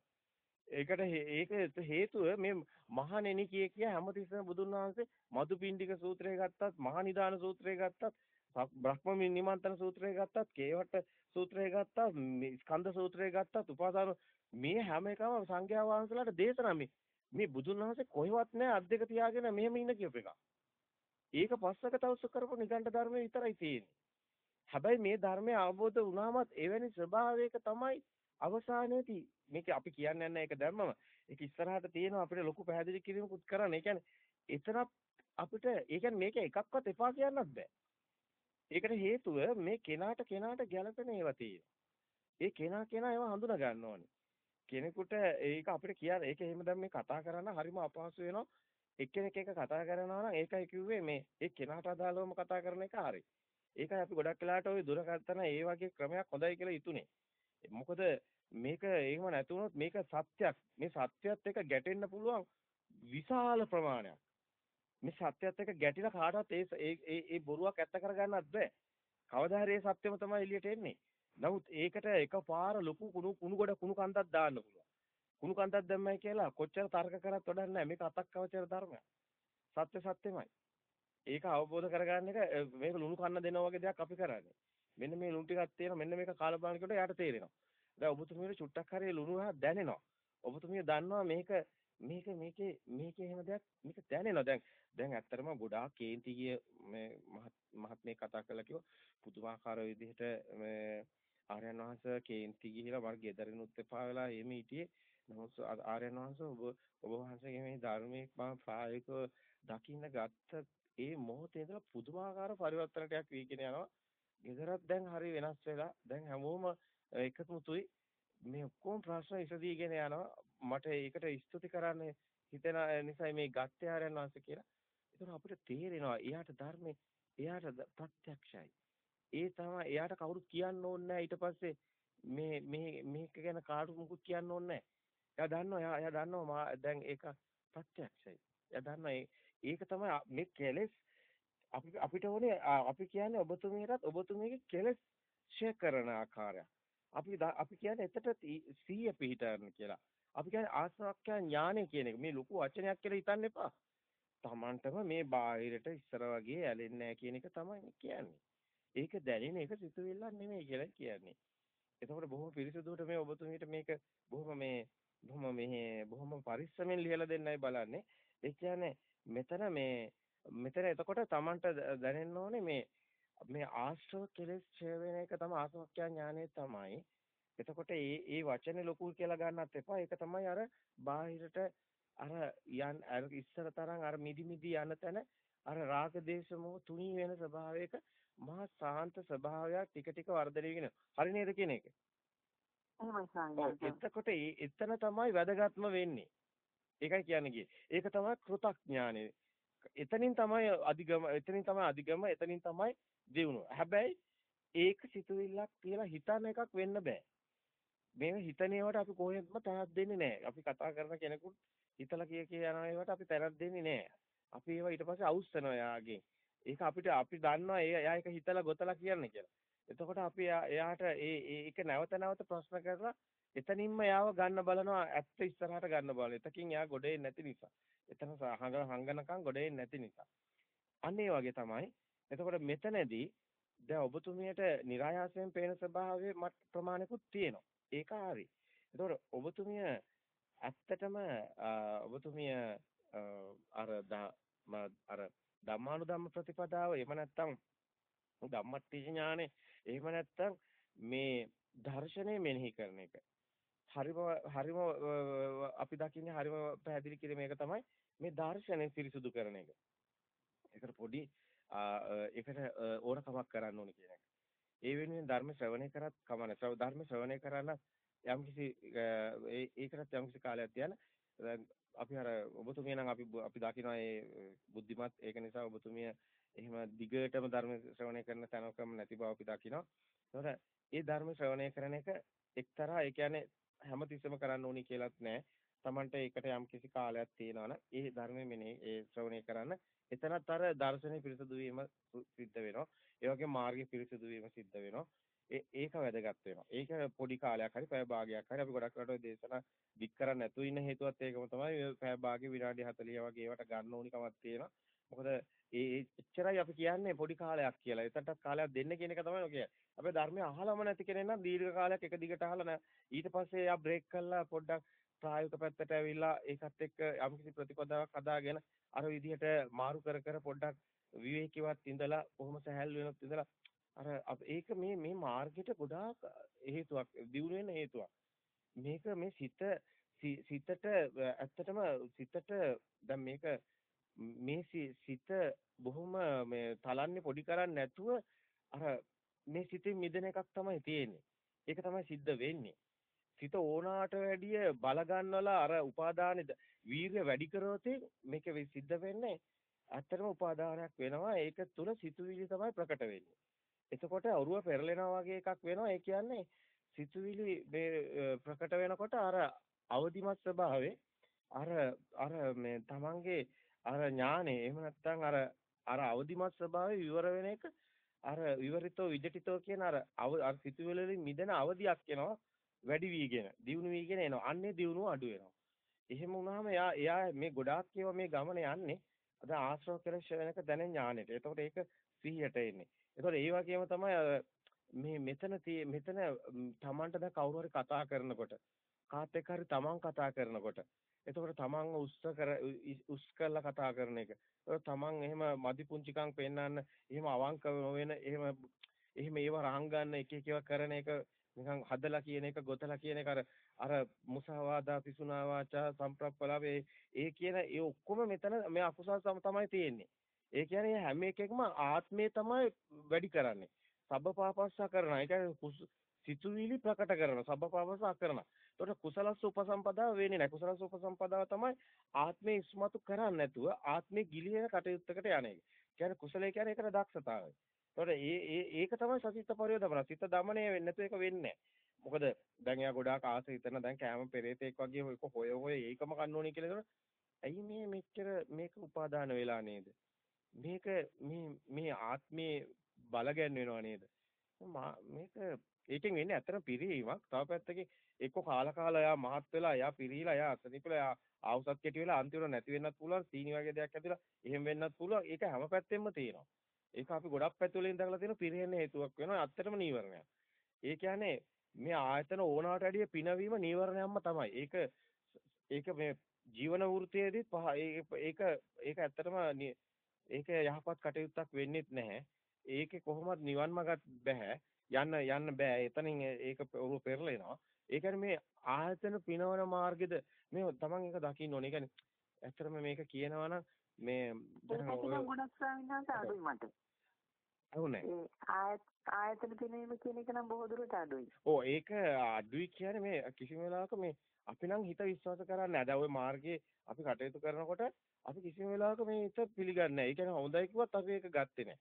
ඒකට ඒක හේතුව මේ මහණෙනි කිය කිය හැමතිස්සෙම බුදුන් වහන්සේ මදුපිණ්ඩික සූත්‍රය ගත්තත් මහා නිදාන සූත්‍රය ගත්තත් බ්‍රහ්ම නිමන්ත්‍රණ සූත්‍රය ගත්තත් කේවට සූත්‍රය ගත්තත් ස්කන්ධ සූත්‍රය ගත්තත් උපාදාන මේ හැම එකම සංඝයා වහන්සේලාට දේශනා මේ මේ බුදුන් වහන්සේ කොහෙවත් නැහැ අත් දෙක තියාගෙන මෙහෙම ඉන්න කියප එක. ඒක පස්සක තවස කරපු නිගණ්ඨ ධර්මයේ විතරයි තියෙන්නේ. හැබැයි මේ ධර්මය අවබෝධ වුණාමත් එවැනි ස්වභාවයක තමයි අවසානයේදී මේක අපි කියන්නේ නැහැ ඒක දැම්මම ඒක ඉස්සරහට තියෙනවා අපිට ලොකු පැහැදිලි කිරීමකුත් කරන්න. ඒ කියන්නේ එතරම් අපිට ඒ කියන්නේ මේක එකක්වත් එපා කියන්නත් බෑ. ඒකට හේතුව මේ කෙනාට කෙනාට ගැළපෙන ඒවා තියෙනවා. ඒ කෙනා කෙනා ඒවා හඳුනා ගන්න ඕනේ. කෙනෙකුට ඒක අපිට කියන්න ඒක එහෙම දැන් මේ කතා කරන්න හරිම අපහසු වෙනවා. එක්කෙනෙක් එක කතා කරනවා නම් ඒකයි කිව්වේ මේ ඒ කෙනාට අදාළවම කතා කරන එක හරි. ඒකයි අපි ගොඩක් වෙලාට ওই දුරකථන ඒ වගේ ක්‍රමයක් හොඳයි කියලා හිතුනේ. මොකද මේක එහෙම නැති වුණොත් මේක සත්‍යයක්. මේ සත්‍යයත් එක්ක ගැටෙන්න පුළුවන් විශාල ප්‍රමාණයක්. මේ සත්‍යයත් එක්ක ගැටිලා කාටවත් ඒ ඒ ඒ බොරුවක් ඇත්ත කරගන්නත් බෑ. කවදා හරි ඒ සත්‍යම තමයි එළියට එන්නේ. නමුත් ඒකට එකපාර ලොකු කුණු කුණු ගොඩ කුණු කන්දක් දාන්න පුළුවන්. කුණු කන්දක් දැම්මයි කියලා කොච්චර තර්ක කරත් වැඩක් නැහැ. මේක අතක් කවචර ධර්මයක්. සත්‍ය සත්‍යමයි. ඒක අවබෝධ කරගන්න එක මේක ලුණු කන්න දෙනවා වගේ දෙයක් අපි කරන්නේ. මෙන්න මේ ලුණු ටිකක් තියෙනවා මෙන්න මේක කාලා බලනකොට යාට තේරෙනවා. දැන් ඔබතුමියට චුට්ටක් හරි ලුණු හා දැනෙනවා. ඔබතුමිය දන්නවා මේක මේක මේකේ මේකේ එහෙම දෙයක් මේක දැනෙනවා. දැන් දැන් ඇත්තටම ගොඩාක් කේන්ති ගිය මේ මහත්මේ කතා කළා කිව්වා පුදුමාකාර විදිහට මේ ආර්යයන් වහන්සේ කේන්ති ගිහිලා මගේ ගෙදරිනුත් එපා වෙලා එහෙම හිටියේ. නමුත් ආර්යයන් වහන්සේ ඔබ ඔබ වහන්සේගේ මේ ධර්මයේ මම ප්‍රායෝගිකව දකින්න ගත්ත ඒ මොහොතේ ඉඳලා පුදුමාකාර පරිවර්තනයක් වීගෙන යනවා. ගෙදරත් දැන් හරි වෙනස් වෙලා දැන් හැමෝම එකමුතුයි මේ ඔක්කොම ප්‍රශ්න ඉසදීගෙන යනවා. මට ඒකට ස්තුති කරන්න හිතෙන නිසා මේ ගත්තේ ආරයන් වහන්සේ කියලා. ඒතර අපිට තේරෙනවා එයාට ධර්මේ එයාට ප්‍රත්‍යක්ෂයි. ඒ තමයි එයාට කවුරුත් කියන්න ඕනේ ඊට පස්සේ මේ මේ මේක ගැන කාටවත් මුකුත් කියන්න ඕනේ එයා දන්නවා එයා එයා දන්නවා දැන් ඒක ප්‍රත්‍යක්ෂයි. එයා දන්නවා ඒක තමයි මේ කෙලෙස් අපි අපිට ඕනේ අපි කියන්නේ ඔබතුමියටත් ඔබතුමියගේ කෙලෙස් ෂෙයා කරන ආකාරය. අපි අපි කියන්නේ එතට සීය පිහිටන්න කියලා. අපි කියන්නේ ආස්වාක්ඛ්‍ය ඥානය කියන එක. මේ ලොකු වචනයක් කියලා හිතන්න එපා. Tamanටම මේ බාහිරට ඉස්සර වගේ ඇලෙන්නේ නැහැ කියන එක තමයි කියන්නේ. ඒක දැනෙන එක සිතුවිල්ලක් නෙමෙයි කියලා කියන්නේ. එතකොට බොහොම පිරිසිදුවට මේ ඔබතුමීට මේක බොහොම මේ බොහොම මේ බොහොම පරිස්සමෙන් ලියලා දෙන්නයි බලන්නේ. ඒ කියන්නේ මෙතන මේ මෙතන එතකොට Tamanට දැනෙන්න ඕනේ මේ මේ ආශ්‍රව කෙලෙස් ඡය වෙන එක තමයි ආසවක්ඛ්‍යා ඥානය තමයි. එතකොට මේ මේ වචනේ ලොකු කියලා ගන්නත් එපා. ඒක තමයි අර බාහිරට අර යන් අර ඉස්සර තරම් අර මිදි මිදි යන තැන අර රාග දේශ මොහ තුනී වෙන ස්වභාවයක මහා සාන්ත ස්වභාවයක් ටික ටික වර්ධනය වෙන. හරි නේද කියන එක? එතකොට එතන තමයි වැදගත්ම වෙන්නේ. ඒකයි කියන්නේ කියේ. ඒක තමයි කෘතඥානෙ. එතනින් තමයි අධිගම එතනින් තමයි අධිගම එතනින් තමයි දියුණුව. හැබැයි ඒක සිතුවිල්ලක් කියලා හිතන එකක් වෙන්න බෑ. මේ හිතන ඒවාට අපි කොහෙත්ම තැනක් දෙන්නේ නැහැ. අපි කතා කරන කෙනෙකුට හිතලා කිය කිය යන ඒවාට අපි තැනක් දෙන්නේ නැහැ. අපි ඒවා ඊට පස්සේ අවුස්සනවා යාගෙන්. ඒක අපිට අපි දන්නවා එයා ඒක හිතලා ගොතලා කියන්නේ කියලා. එතකොට අපි එයාට ඒ ඒක නැවත නැවත ප්‍රශ්න කරලා එතනින්ම යාව ගන්න බලනවා ඇත්ත ඉස්සරහට ගන්න බලන. එතකින් එයා ගොඩේ නැති නිසා. එතන හංගනකම් ගොඩේ නැති නිසා. අන්න ඒ වගේ තමයි. එතකොට මෙතනදී දැන් ඔබතුමියට નિરાයාසයෙන් පේන ස්වභාවයේ මත් ප්‍රමාණිකුත් තියෙනවා. ඒක හරි. එතකොට ඔබතුමිය ඇත්තටම ඔබතුමිය අර අර ධම්මානුධම්ම ප්‍රතිපදාව එහෙම නැත්නම් ධම්මට්ටි ඥානෙ එහෙම නැත්නම් මේ දර්ශනය මෙනෙහි කරන එක. හරිම හරිම අපි දකින්නේ හරිම පැහැදිලි කිරීම එක තමයි මේ දර්ශනය පිරිසුදු කරන එක. ඒකට පොඩි ඒකට ඕනකමක් කරන්න ඕනේ කියන එක. ඒ වෙනුවෙන් ධර්ම ශ්‍රවණය කරත් කමන ධර්ම ශ්‍රවණය කරන්න යම්කිසි ඒකටත් යම්කිසි කාලයක් තියන අපි අර ඔබතුමිය නම් අපි අපි දකිනවා ඒ බුද්ධිමත් ඒක නිසා ඔබතුමිය එහෙම දිගටම ධර්ම ශ්‍රවණය කරන තැනකම නැති බව අපි දකිනවා. ඒතකොට ඒ ධර්ම ශ්‍රවණය කරන එක එක්තරා ඒ කියන්නේ හැමතිස්සෙම කරන්න ඕනි කියලාත් නෑ. Tamante ඒකට යම් කිසි කාලයක් තියෙනවනම් ඒ ධර්මෙ මෙනේ ඒ ශ්‍රවණය කරන්න එතනත් අර දර්ශනේ පිරිසුදු වීම සිද්ධ වෙනවා. ඒ වගේ මාර්ගය පිරිසුදු වීම සිද්ධ වෙනවා. ඒ ඒක වැදගත් වෙනවා. ඒක පොඩි කාලයක් හරි පැය භාගයක් හරි අපි ගොඩක් රට දේශනා දික් කරන්න නැතුව ඉන්න හේතුවත් ඒකම තමයි පැය භාගෙ විනාඩි 40 වගේ ඒවට ගන්න ඕනි කමක් තියෙනවා. මොකද ඒ එච්චරයි අපි කියන්නේ පොඩි කාලයක් කියලා. එතනට කාලයක් දෙන්න කියන එක තමයි ඔය කියන්නේ. අපි ධර්මය අහලම නැති කෙනෙක් නම් දීර්ඝ කාලයක් එක දිගට අහලා ඊට පස්සේ එයා බ්‍රේක් කරලා පොඩ්ඩක් ප්‍රායෝගික පැත්තට ඇවිල්ලා ඒකත් එක්ක යම්කිසි ප්‍රතිපදාවක් හදාගෙන අර විදිහට මාරු කර කර පොඩ්ඩක් විවේකීවත් ඉඳලා කොහොම සහැල්ලු වෙනත් ඉඳලා අර ඒක මේ මේ මාර්ගයට ගොඩාක් හේතුවක් දියුණු වෙන හේතුවක්. මේක මේ සිත සිතට ඇත්තටම සිතට දැන් මේක මේ සිත බොහොම මේ තලන්නේ පොඩි කරන්නේ නැතුව අර මේ සිතෙන් මිදෙන එකක් තමයි තියෙන්නේ. ඒක තමයි සිද්ධ වෙන්නේ. සිත ඕනාට වැඩිය බල ගන්නවලා අර උපාදානෙ වීර්ය වැඩි කරොත් මේක සිද්ධ වෙන්නේ ඇත්තටම උපාදානයක් වෙනවා. ඒක තුල සිතුවිලි තමයි ප්‍රකට වෙන්නේ. එතකොට ඔරුව පෙරලෙනවා වගේ එකක් වෙනවා. ඒ කියන්නේ සිතුවිලි මේ ප්‍රකට වෙනකොට අර අවදිමත් ස්වභාවයේ අර අර මේ තමන්ගේ අර ඥානෙ එහෙම නැත්නම් අර අර අවදිමත් ස්වභාවය විවර වෙන එක අර විවරිතෝ විජටිතෝ කියන අර අර සිතුවිලි වලින් මිදෙන අවදියක් එනවා වැඩි වීගෙන දියුණු වීගෙන එනවා අන්නේ දියුණුව අඩු වෙනවා එහෙම වුණාම එයා එයා මේ ගොඩාක් ඒවා මේ ගමන යන්නේ අද ආශ්‍රව කෙලෙස් වෙනක දැනෙන ඥානෙට. එතකොට ඒක සිහියට එන්නේ. එතකොට ඒ වගේම තමයි මේ මෙතන මෙතන Tamanට දැන් කවුරු හරි කතා කරනකොට කාත් එක්ක හරි Taman කතා කරනකොට එතකොට තමන්ව උස්ස කර උස් කරලා කතා කරන එක. ඒක තමන් එහෙම මදි පුංචිකම් පෙන්නන්න, එහෙම අවංක නොවන, එහෙම එහෙම ඒව රහංගන්න එක එක ඒවා කරන එක නිකන් හදලා කියන එක ගොතලා කියන එක අර අර මුසාවාදා පිසුනා වාචා සම්ප්‍රප්පලාවේ ඒ කියන ඒ ඔක්කොම මෙතන මේ අකුසල් තමයි තියෙන්නේ. ඒ කියන්නේ හැම එකකම ආත්මය තමයි වැඩි කරන්නේ. සබ්බපාපස්සා කරනවා. ඒ කියන්නේ සිතුවිලි ප්‍රකට කරනවා. සබ්බපාපස්සා කරනවා. එතකොට කුසලස්ස උපසම්පදාව වෙන්නේ නැහැ. කුසලස්ස උපසම්පදාව තමයි ආත්මේ ඉස්මතු කරන්නේ නැතුව ආත්මේ ගිලිහෙන කටයුත්තකට යන එක. කියන්නේ කුසලයේ කියන්නේ ඒකට දක්ෂතාවය. එතකොට ඒ ඒ ඒක තමයි සතිත්ත පරිවදමන. සිත දමණය වෙන්නේ නැතුව ඒක වෙන්නේ මොකද දැන් එයා ගොඩාක් ආස හිතන දැන් කෑම පෙරේතෙක් වගේ ඔයක හොය හොය ඒකම කන්න ඕනේ කියලා එතකොට ඇයි මේ මෙච්චර මේක උපාදාන වෙලා නේද? මේක මේ මේ ආත්මේ බල ගැන්වෙනවා නේද? මේක ඒකෙන් වෙන්නේ ඇත්තටම පිරීමක්. තව පැත්තකින් එක්ක කාලා කාලා එයා මහත් වෙලා එයා පිරීලා එයා අසනීපලා එයා ආවුසත් කෙටි වෙලා අන්තිමට නැති වෙන්නත් පුළුවන්. සීනි වගේ දෙයක් ඇතිලා එහෙම වෙන්නත් පුළුවන්. ඒක හැම පැත්තෙම තියෙනවා. ඒක අපි ගොඩක් පැතිවලින් දැකලා තියෙන පිරෙන්න හේතුවක් වෙනවා. ඇත්තටම නීවරණයක්. ඒ කියන්නේ මේ ආයතන ඕනාට වැඩිය පිනවීම නීවරණයක්ම තමයි. ඒක ඒක මේ ජීවන වෘත්තියේදී ඒක ඒක ඇත්තටම ඒක යහපත් කටයුත්තක් වෙන්නේත් නැහැ. ඒකේ කොහොමද නිවන් මාර්ගත් බෑ. යන්න යන්න බෑ. එතනින් ඒක ඔරුව පෙරලෙනවා. ඒ කියන්නේ මේ ආයතන පිනවන මාර්ගෙද මේ තමන් එක දකින්න ඕනේ. ඒ කියන්නේ ඇත්තටම මේක කියනවා නම් මේ දැන් ගොඩක් ස්වාමීන් අඩුයි මට. අහුනේ. ආයතන පිනවීම කියන එක නම් බොහෝ දුරට අඩුයි. ඔව් ඒක අඩුයි කියන්නේ මේ කිසිම වෙලාවක මේ අපි නම් හිත විශ්වාස කරන්නේ. දැන් ওই මාර්ගයේ අපි කටයුතු කරනකොට අපි කිසිම වෙලාවක මේ හිත පිළිගන්නේ නැහැ. ඒ කියන්නේ හොඳයි කිව්වත් අපි ඒක ගත්තේ නැහැ.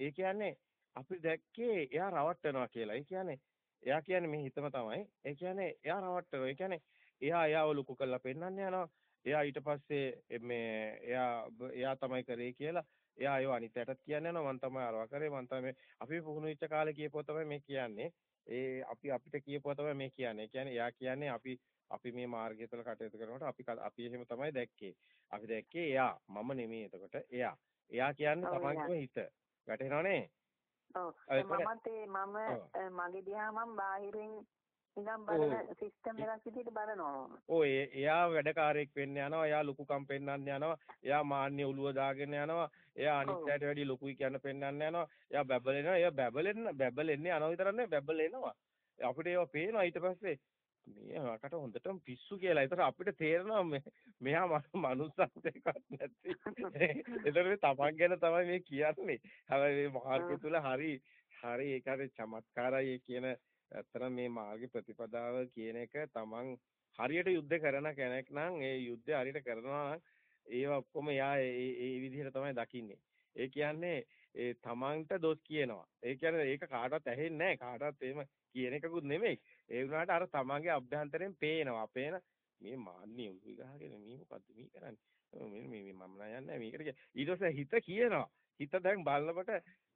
ඒ කියන්නේ අපි දැක්කේ එයා රවට්ටනවා කියලා. ඒ කියන්නේ එයා කියන්නේ මේ හිතම තමයි. ඒ කියන්නේ එයා රවට්ටනවා. ඒ කියන්නේ එයා එයාව ලොකු කරලා පෙන්වන්න යනවා. එයා ඊට පස්සේ මේ එයා එයා තමයි කරේ කියලා එයා ඒව අනිත්‍යටත් කියන්න යනවා මම තමයි අරවා කරේ මම තමයි අපි පුහුණු වෙච්ච කාලේ කියපුවා තමයි මේ කියන්නේ ඒ අපි අපිට කියපුවා තමයි මේ කියන්නේ කියන්නේ එයා කියන්නේ අපි අපි මේ මාර්ගය තුළ කටයුතු කරනකොට අපි අපි එහෙම තමයි දැක්කේ අපි දැක්කේ එයා මම නෙමෙයි එතකොට එයා එයා කියන්නේ තමන්ගේම හිත වැටෙනවනේ ඔව් මමත් මම මගේ දිහා මම බාහිරින් ඉඳන් බලන සිස්ටම් එකක් විදිහට බලනවා. ඔය එයා වැඩකාරයෙක් වෙන්න යනවා. එයා ලොකුකම් පෙන්වන්න යනවා. එයා මාන්නේ ඔළුව දාගෙන යනවා. එයා අනිත්‍යයට වැඩිය ලොකුයි කියන පෙන්වන්න යනවා. එයා බැබලෙනවා. එයා බැබලෙන්න බැබලෙන්නේ නෙවෙයි බැබලෙනවා. අපිට ඒවා පේනවා ඊට පස්සේ මේ රටට හොඳටම පිස්සු කියලා. ඒතර අපිට තේරෙනවා මෙහා මනුස්සත්වයක්වත් නැති. ඒතර මේ තමන් ගැන තමයි මේ කියන්නේ. හැබැයි මේ මාර්ගය තුල හරි හරි ඒකට චමත්කාරයි කියන අතර මේ මාර්ග ප්‍රතිපදාව කියන එක තමන් හරියට යුද්ධ කරන කෙනෙක් නම් ඒ යුද්ධය හරියට කරනවා නම් ඒව ඔක්කොම යා ඒ විදිහට තමයි දකින්නේ. ඒ කියන්නේ ඒ තමන්ට දොස් කියනවා. ඒ කියන්නේ ඒක කාටවත් ඇහෙන්නේ නැහැ. කාටවත් එහෙම කියන එකකුත් නෙමෙයි. ඒ වුණාට අර තමන්ගේ අභ්‍යන්තරයෙන් පේනවා. පේන මේ මාන්නේ උඹ ගහගෙන මේ මොකද්ද මේ කරන්නේ? මේ මේ මම නෑ මේකට ඊට පස්සේ හිත කියනවා. හිත දැන් බලනකොට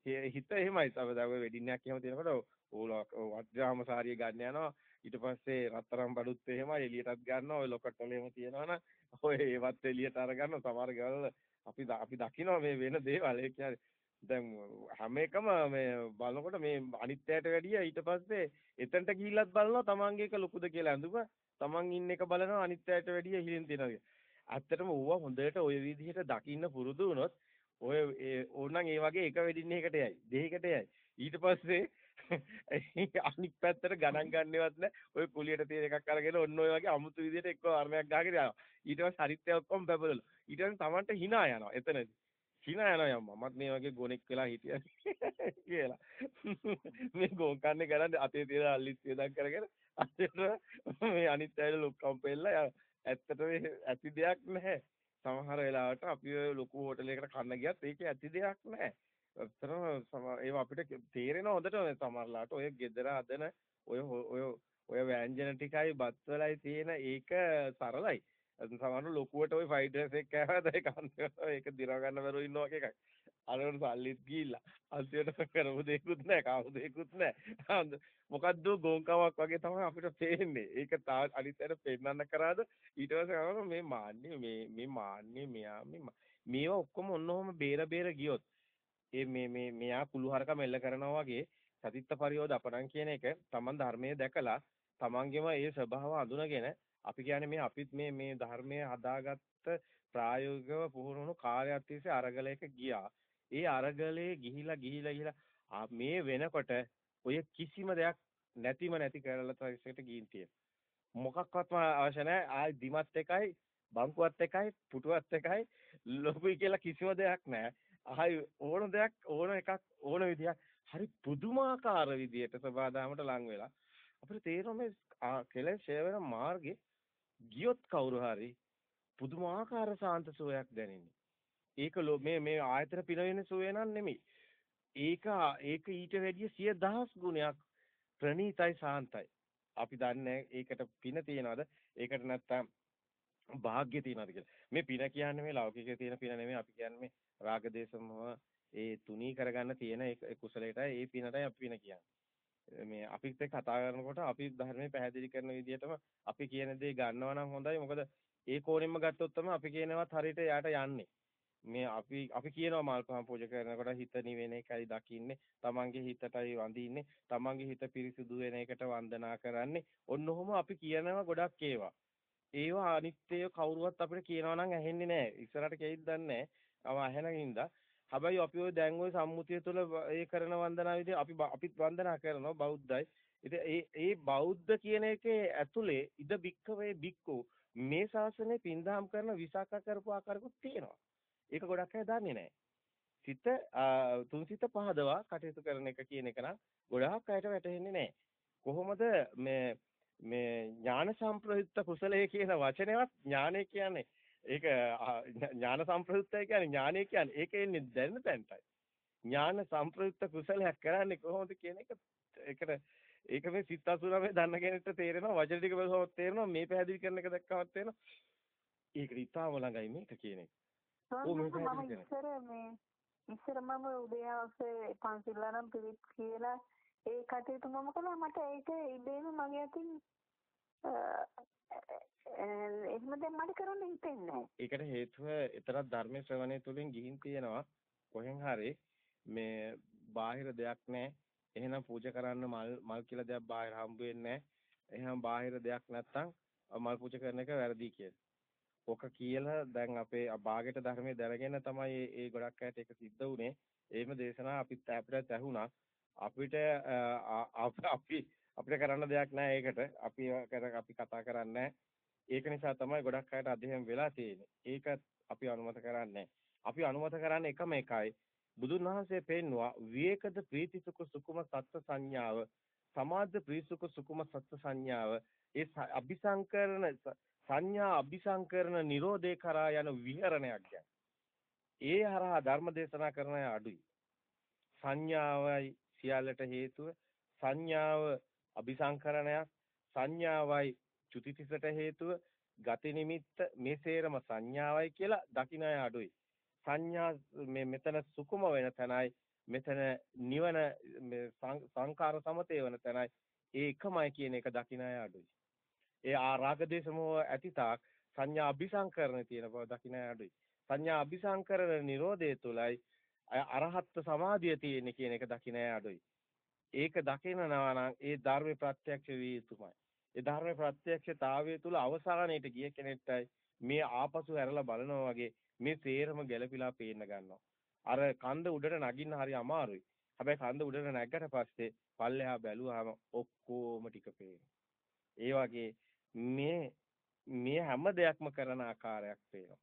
හිත එහෙමයි. තව දැන් ඔය වෙඩින් එකක් එහෙම තියෙනකොට ඕල වජ්‍රාම සාරිය ගන්න යනවා. ඊට පස්සේ රත්තරන් බඩුත් එහෙමයි එළියටත් ගන්නවා. ඔය ලොකට් වල එහෙම තියෙනවනම් ඔය ඒවත් එළියට අරගන්න සමහර ගෙවල් අපි අපි දකිනවා මේ වෙන දේවල්. ඒ කියන්නේ දැන් හැම එකම මේ බලනකොට මේ අනිත්‍යයට වැඩිය ඊට පස්සේ එතනට ගිහිල්ලත් බලනවා තමන්ගේ එක ලොකුද කියලා අඳුම තමන් ඉන්න එක බලනවා අනිත්‍යයට වැඩිය හිලින් තියෙනවා. ඇත්තටම ඌව හොඳට ওই විදිහට දකින්න පුරුදු වුණොත් ඔය ඕනනම් ඒ වගේ එක වෙඩින් එකකට යයි. දෙහිකට යයි. ඊට පස්සේ [LAUGHS] අනිත් පැත්තට ගණන් ගන්නවත් නැහැ. ඔය කුලියට තියෙන එකක් අරගෙන ඔන්න ඔය වගේ අමුතු විදිහට එක්ක වර්ණයක් ගහගෙන යනවා. ඊට පස්සේ හරිත්‍ය ඔක්කොම බබලනවා. ඊට පස්සේ තමන්ට hina යනවා එතනදී. කිනා යනවා මමත් මේ වගේ ගොනෙක් වෙලා හිටියා [LAUGHS] කියලා. මේ ගොන් කන්නේ කරන්නේ අතේ තියෙන අල්ලිත් වේදක් කරගෙන අතේට මේ අනිත් අයට ලොක්කම් පෙන්නලා ඇත්තට ඇති දෙයක් නැහැ. සමහර වෙලාවට අපි ඔය ලොකු හෝටලයකට කන්න ගියත් ඒකේ ඇති දෙයක් නැහැ. ඇත්තටම ඒවා අපිට තේරෙන හොඳට සමහරලාට ඔය gedara අදන ඔය ඔය ඔය ව්‍යංජන ටිකයි බත් වලයි තියෙන ඒක සරලයි. සමහර ලොකුවට ওই ෆ්‍රයිඩ් රයිස් එක කෑවද ඒක ඒක දිරව ගන්න බැරුව ඉන්නවා වගේ එකක්. අරකට සල්ලිත් ගිහිල්ලා අන්තිමට කරපු දෙයක්වත් නැහැ, කාපු දෙයක්වත් නැහැ. මොකද්ද ගෝංකාවක් වගේ තමයි අපිට පේන්නේ. ඒක අනිත් අයට පෙන්වන්න කරාද ඊට පස්සේ මේ මාන්නේ මේ මේ මාන්නේ මෙයා මේ මේවා ඔක්කොම ඔන්නෝම බේර බේර ගියොත් ඒ මේ මේ මෙයා කුළුහරක මෙල්ල කරනවා වගේ සතිත්ත පරියෝධ අපණන් කියන එක තමන් ධර්මයේ දැකලා තමන්ගේම ඒ ස්වභාව අඳුනගෙන අපි කියන්නේ මේ අපිත් මේ මේ ධර්මයේ හදාගත්ත ප්‍රායෝගිකව පුහුණුණු කාර්යයක් තිස්සේ අරගලයක ගියා. ඒ අරගලේ ගිහිලා ගිහිලා ගිහිලා මේ වෙනකොට ඔය කිසිම දෙයක් නැතිම නැති කරලා තවසකට ගින් තියෙන. මොකක්වත්ම අවශ්‍ය නැහැ. ආයි දිමත් එකයි, බංකුවත් එකයි, පුටුවත් එකයි ලොකුයි කියලා කිසිම දෙයක් නැහැ. ආයි ඕන දෙයක් ඕන එකක් ඕන විදියක් හරි පුදුමාකාර විදියට සබාදාමට ලං වෙලා අපිට තේරෙනවා මේ කෙලෙස් ෂය වෙන මාර්ගේ ගියොත් කවුරු හරි පුදුමාකාර සාන්ත සෝයක් දැනෙන්නේ. ඒක මේ මේ ආයතන පිනවෙන සෝය නන් නෙමෙයි. ඒක ඒක ඊට වැඩිය සිය දහස් ගුණයක් ප්‍රණීතයි සාන්තයි. අපි දන්නේ ඒකට පින තියනවද? ඒකට නැත්තම් වාග්ය තියනවද කියලා. මේ පින කියන්නේ මේ ලෞකිකයේ තියෙන පින නෙමෙයි අපි කියන්නේ මේ රාග දේශමව ඒ තුනී කරගන්න තියෙන ඒ කුසලයටයි ඒ පිනටයි අපි පින කියන්නේ. මේ අපිත් එක්ක කතා කරනකොට අපි ධර්මයේ පැහැදිලි කරන විදිහටම අපි කියන දේ ගන්නවා නම් හොඳයි. මොකද ඒ කෝණයෙන්ම ගත්තොත් තමයි අපි කියනවත් හරියට යාට යන්නේ. මේ අපි අපි කියනවා මල් පහන් පූජා කරනකොට හිත නිවෙන එකයි දකින්නේ. තමන්ගේ හිතටයි වඳින්නේ. තමන්ගේ හිත පිරිසුදු වෙන එකට වන්දනා කරන්නේ. ඔන්න ඔහොම අපි කියනවා ගොඩක් ඒවා. ඒවා අනිත්‍යය කවුරුවත් අපිට කියනවා නම් ඇහෙන්නේ නැහැ. ඉස්සරහට කෙයිද දන්නේ නැහැ. අව ඇහෙනින්ද හැබැයි අපි ඔය දැන් ওই සම්මුතිය තුළ ඒ කරන වන්දනා විදිහ අපි අපිත් වන්දනා කරනවා බෞද්ධයි. ඉතින් ඒ ඒ බෞද්ධ කියන එකේ ඇතුලේ ඉද බික්කවේ බික්කෝ මේ ශාසනය පින්දාම් කරන විසාක කරපු ආකාරකුත් තියෙනවා. ඒක ගොඩක් අය දන්නේ නැහැ. සිත තුන් සිත පහදවා කටයුතු කරන එක කියන එක නම් ගොඩාක් අයට වැටහෙන්නේ නැහැ. කොහොමද මේ මේ ඥාන සම්ප්‍රයුක්ත කුසලයේ කියන වචනේවත් ඥානය කියන්නේ ඒක ඥාන සම්ප්‍රයුක්තය කියන්නේ ඥානය කියන්නේ ඒක එන්නේ දැනෙන තැනටයි. ඥාන සම්ප්‍රයුක්ත කුසලයක් කරන්නේ කොහොමද කියන එක ඒකට ඒක මේ සිත් 89 දන්න කෙනෙක්ට තේරෙනවා වචන ටික බලුවොත් තේරෙනවා මේ පැහැදිලි කරන එක දැක්කමත් තේරෙනවා. ඒක ඊටාම ළඟයි මේක කියන එක. ඕ මේ පැහැදිලි ඉස්සර මේ ඉස්සර මම උදයාවසේ පන්සිල්ලානම් පිළිත් කියලා ඒ කටයුතු මම කළා මට ඒක ඉබේම මගේ අතින් එහෙම දැන් මට කරන්න හිතෙන්නේ නැහැ. ඒකට හේතුව එතරම් ධර්ම ශ්‍රවණය තුලින් ගිහින් තියෙනවා කොහෙන් හරි මේ බාහිර දෙයක් නැහැ. එහෙනම් පූජා කරන්න මල් මල් කියලා දෙයක් බාහිර හම්බ වෙන්නේ නැහැ. එහෙනම් බාහිර දෙයක් නැත්තම් මල් පූජා කරන එක වැරදි කියලා. ඔක කියලා දැන් අපේ බාගෙට ධර්මයේ දැනගෙන තමයි ඒ ගොඩක් අයට ඒක සිද්ධ වුනේ. එහෙම දේශනා අපිත් අපිට ඇහුණා. අපිට අපි අපිට කරන්න දෙයක් නැහැ ඒකට. අපි අපි කතා කරන්නේ ඒක නිසා තමයි ගොඩක් අයට අධ්‍යයන වෙලා තියෙන්නේ. ඒක අපි අනුමත කරන්නේ අපි අනුමත කරන්නේ එකම එකයි. බුදුන් වහන්සේ පෙන්නවා විවේකද ප්‍රීති සුඛ සුකුම සත්ත්ව සංඥාව සමාධි ප්‍රීසුඛ සුකුම සත්ත්ව සංඥාව ඒ අபிසංකරණ සංඥා අபிසංකරණ නිරෝධේ කරා යන විහරණයක් ගැන. ඒ හරහා ධර්ම දේශනා කරන අය අඩුයි. සංඥාවයි සියල්ලට හේතුව සංඥාව අபிසංකරණයක් සංඥාවයි චුතිතිසට හේතුව ගති නිමිත්ත මේ සේරම සංඥාවයි කියලා දකින්න අඩුයි. සංඥා මේ මෙතන සුකුම වෙන තැනයි මෙතන නිවන සංකාර සමතේ වෙන තැනයි. ඒ එකමයි කියන එක දකින්න අඩුයි. ඒ ආරාග දේශමෝ ඇතිතාක් සංඥා අபிසංකරණ තියෙන බව දකින්න අඩුයි. සංඥා අபிසංකරණ නිරෝධය තුලයි අරහත් සමාධිය තියෙන කියන එක දකින්න අඩුයි. ඒක දකිනවා නම් ඒ ධර්ම ප්‍රත්‍යක්ෂ විය යුතුමයි. ඒ ධර්ම ප්‍රත්‍යක්ෂතාවය තුල අවසානයේට ගිය කෙනෙක්ටයි මේ ආපසු හැරලා බලනවා වගේ මේ තේරම ගැළපීලා පේන්න ගන්නවා. අර කන්ද උඩට නගින්න හරි අමාරුයි. හැබැයි කන්ද උඩට නැග්ගට පස්සේ පල්ලෙහා බැලුවාම ඔක්කොම ටික පේනවා. ඒ වගේ මේ මේ හැම දෙයක්ම කරන ආකාරයක් පේනවා.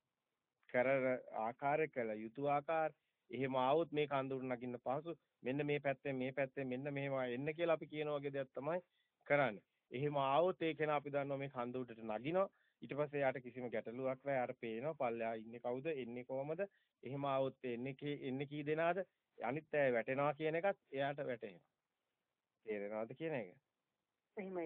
කරන ආකාරය කළ යුතු ආකාර එහෙම ආවොත් මේ කඳුර නගින්න පහසු මෙන්න මේ පැත්තෙන් මේ පැත්තෙන් මෙන්න මෙහෙම එන්න කියලා අපි කියන වගේ දෙයක් තමයි කරන්නේ. එහෙම ආවොත් ඒ කෙනා අපි දන්නවා මේ කඳ උඩට නගිනවා. ඊට පස්සේ යාට කිසිම ගැටලුවක් නැහැ. යාට පේනවා පල්ලෙහා ඉන්නේ කවුද? එන්නේ කොහමද? එහෙම ආවොත් එන්නේ කී එන්නේ කී දෙනාද? අනිත් අය වැටෙනවා කියන එකත් එයාට වැටහෙනවා. තේරෙනවද කියන එක? එහෙමයි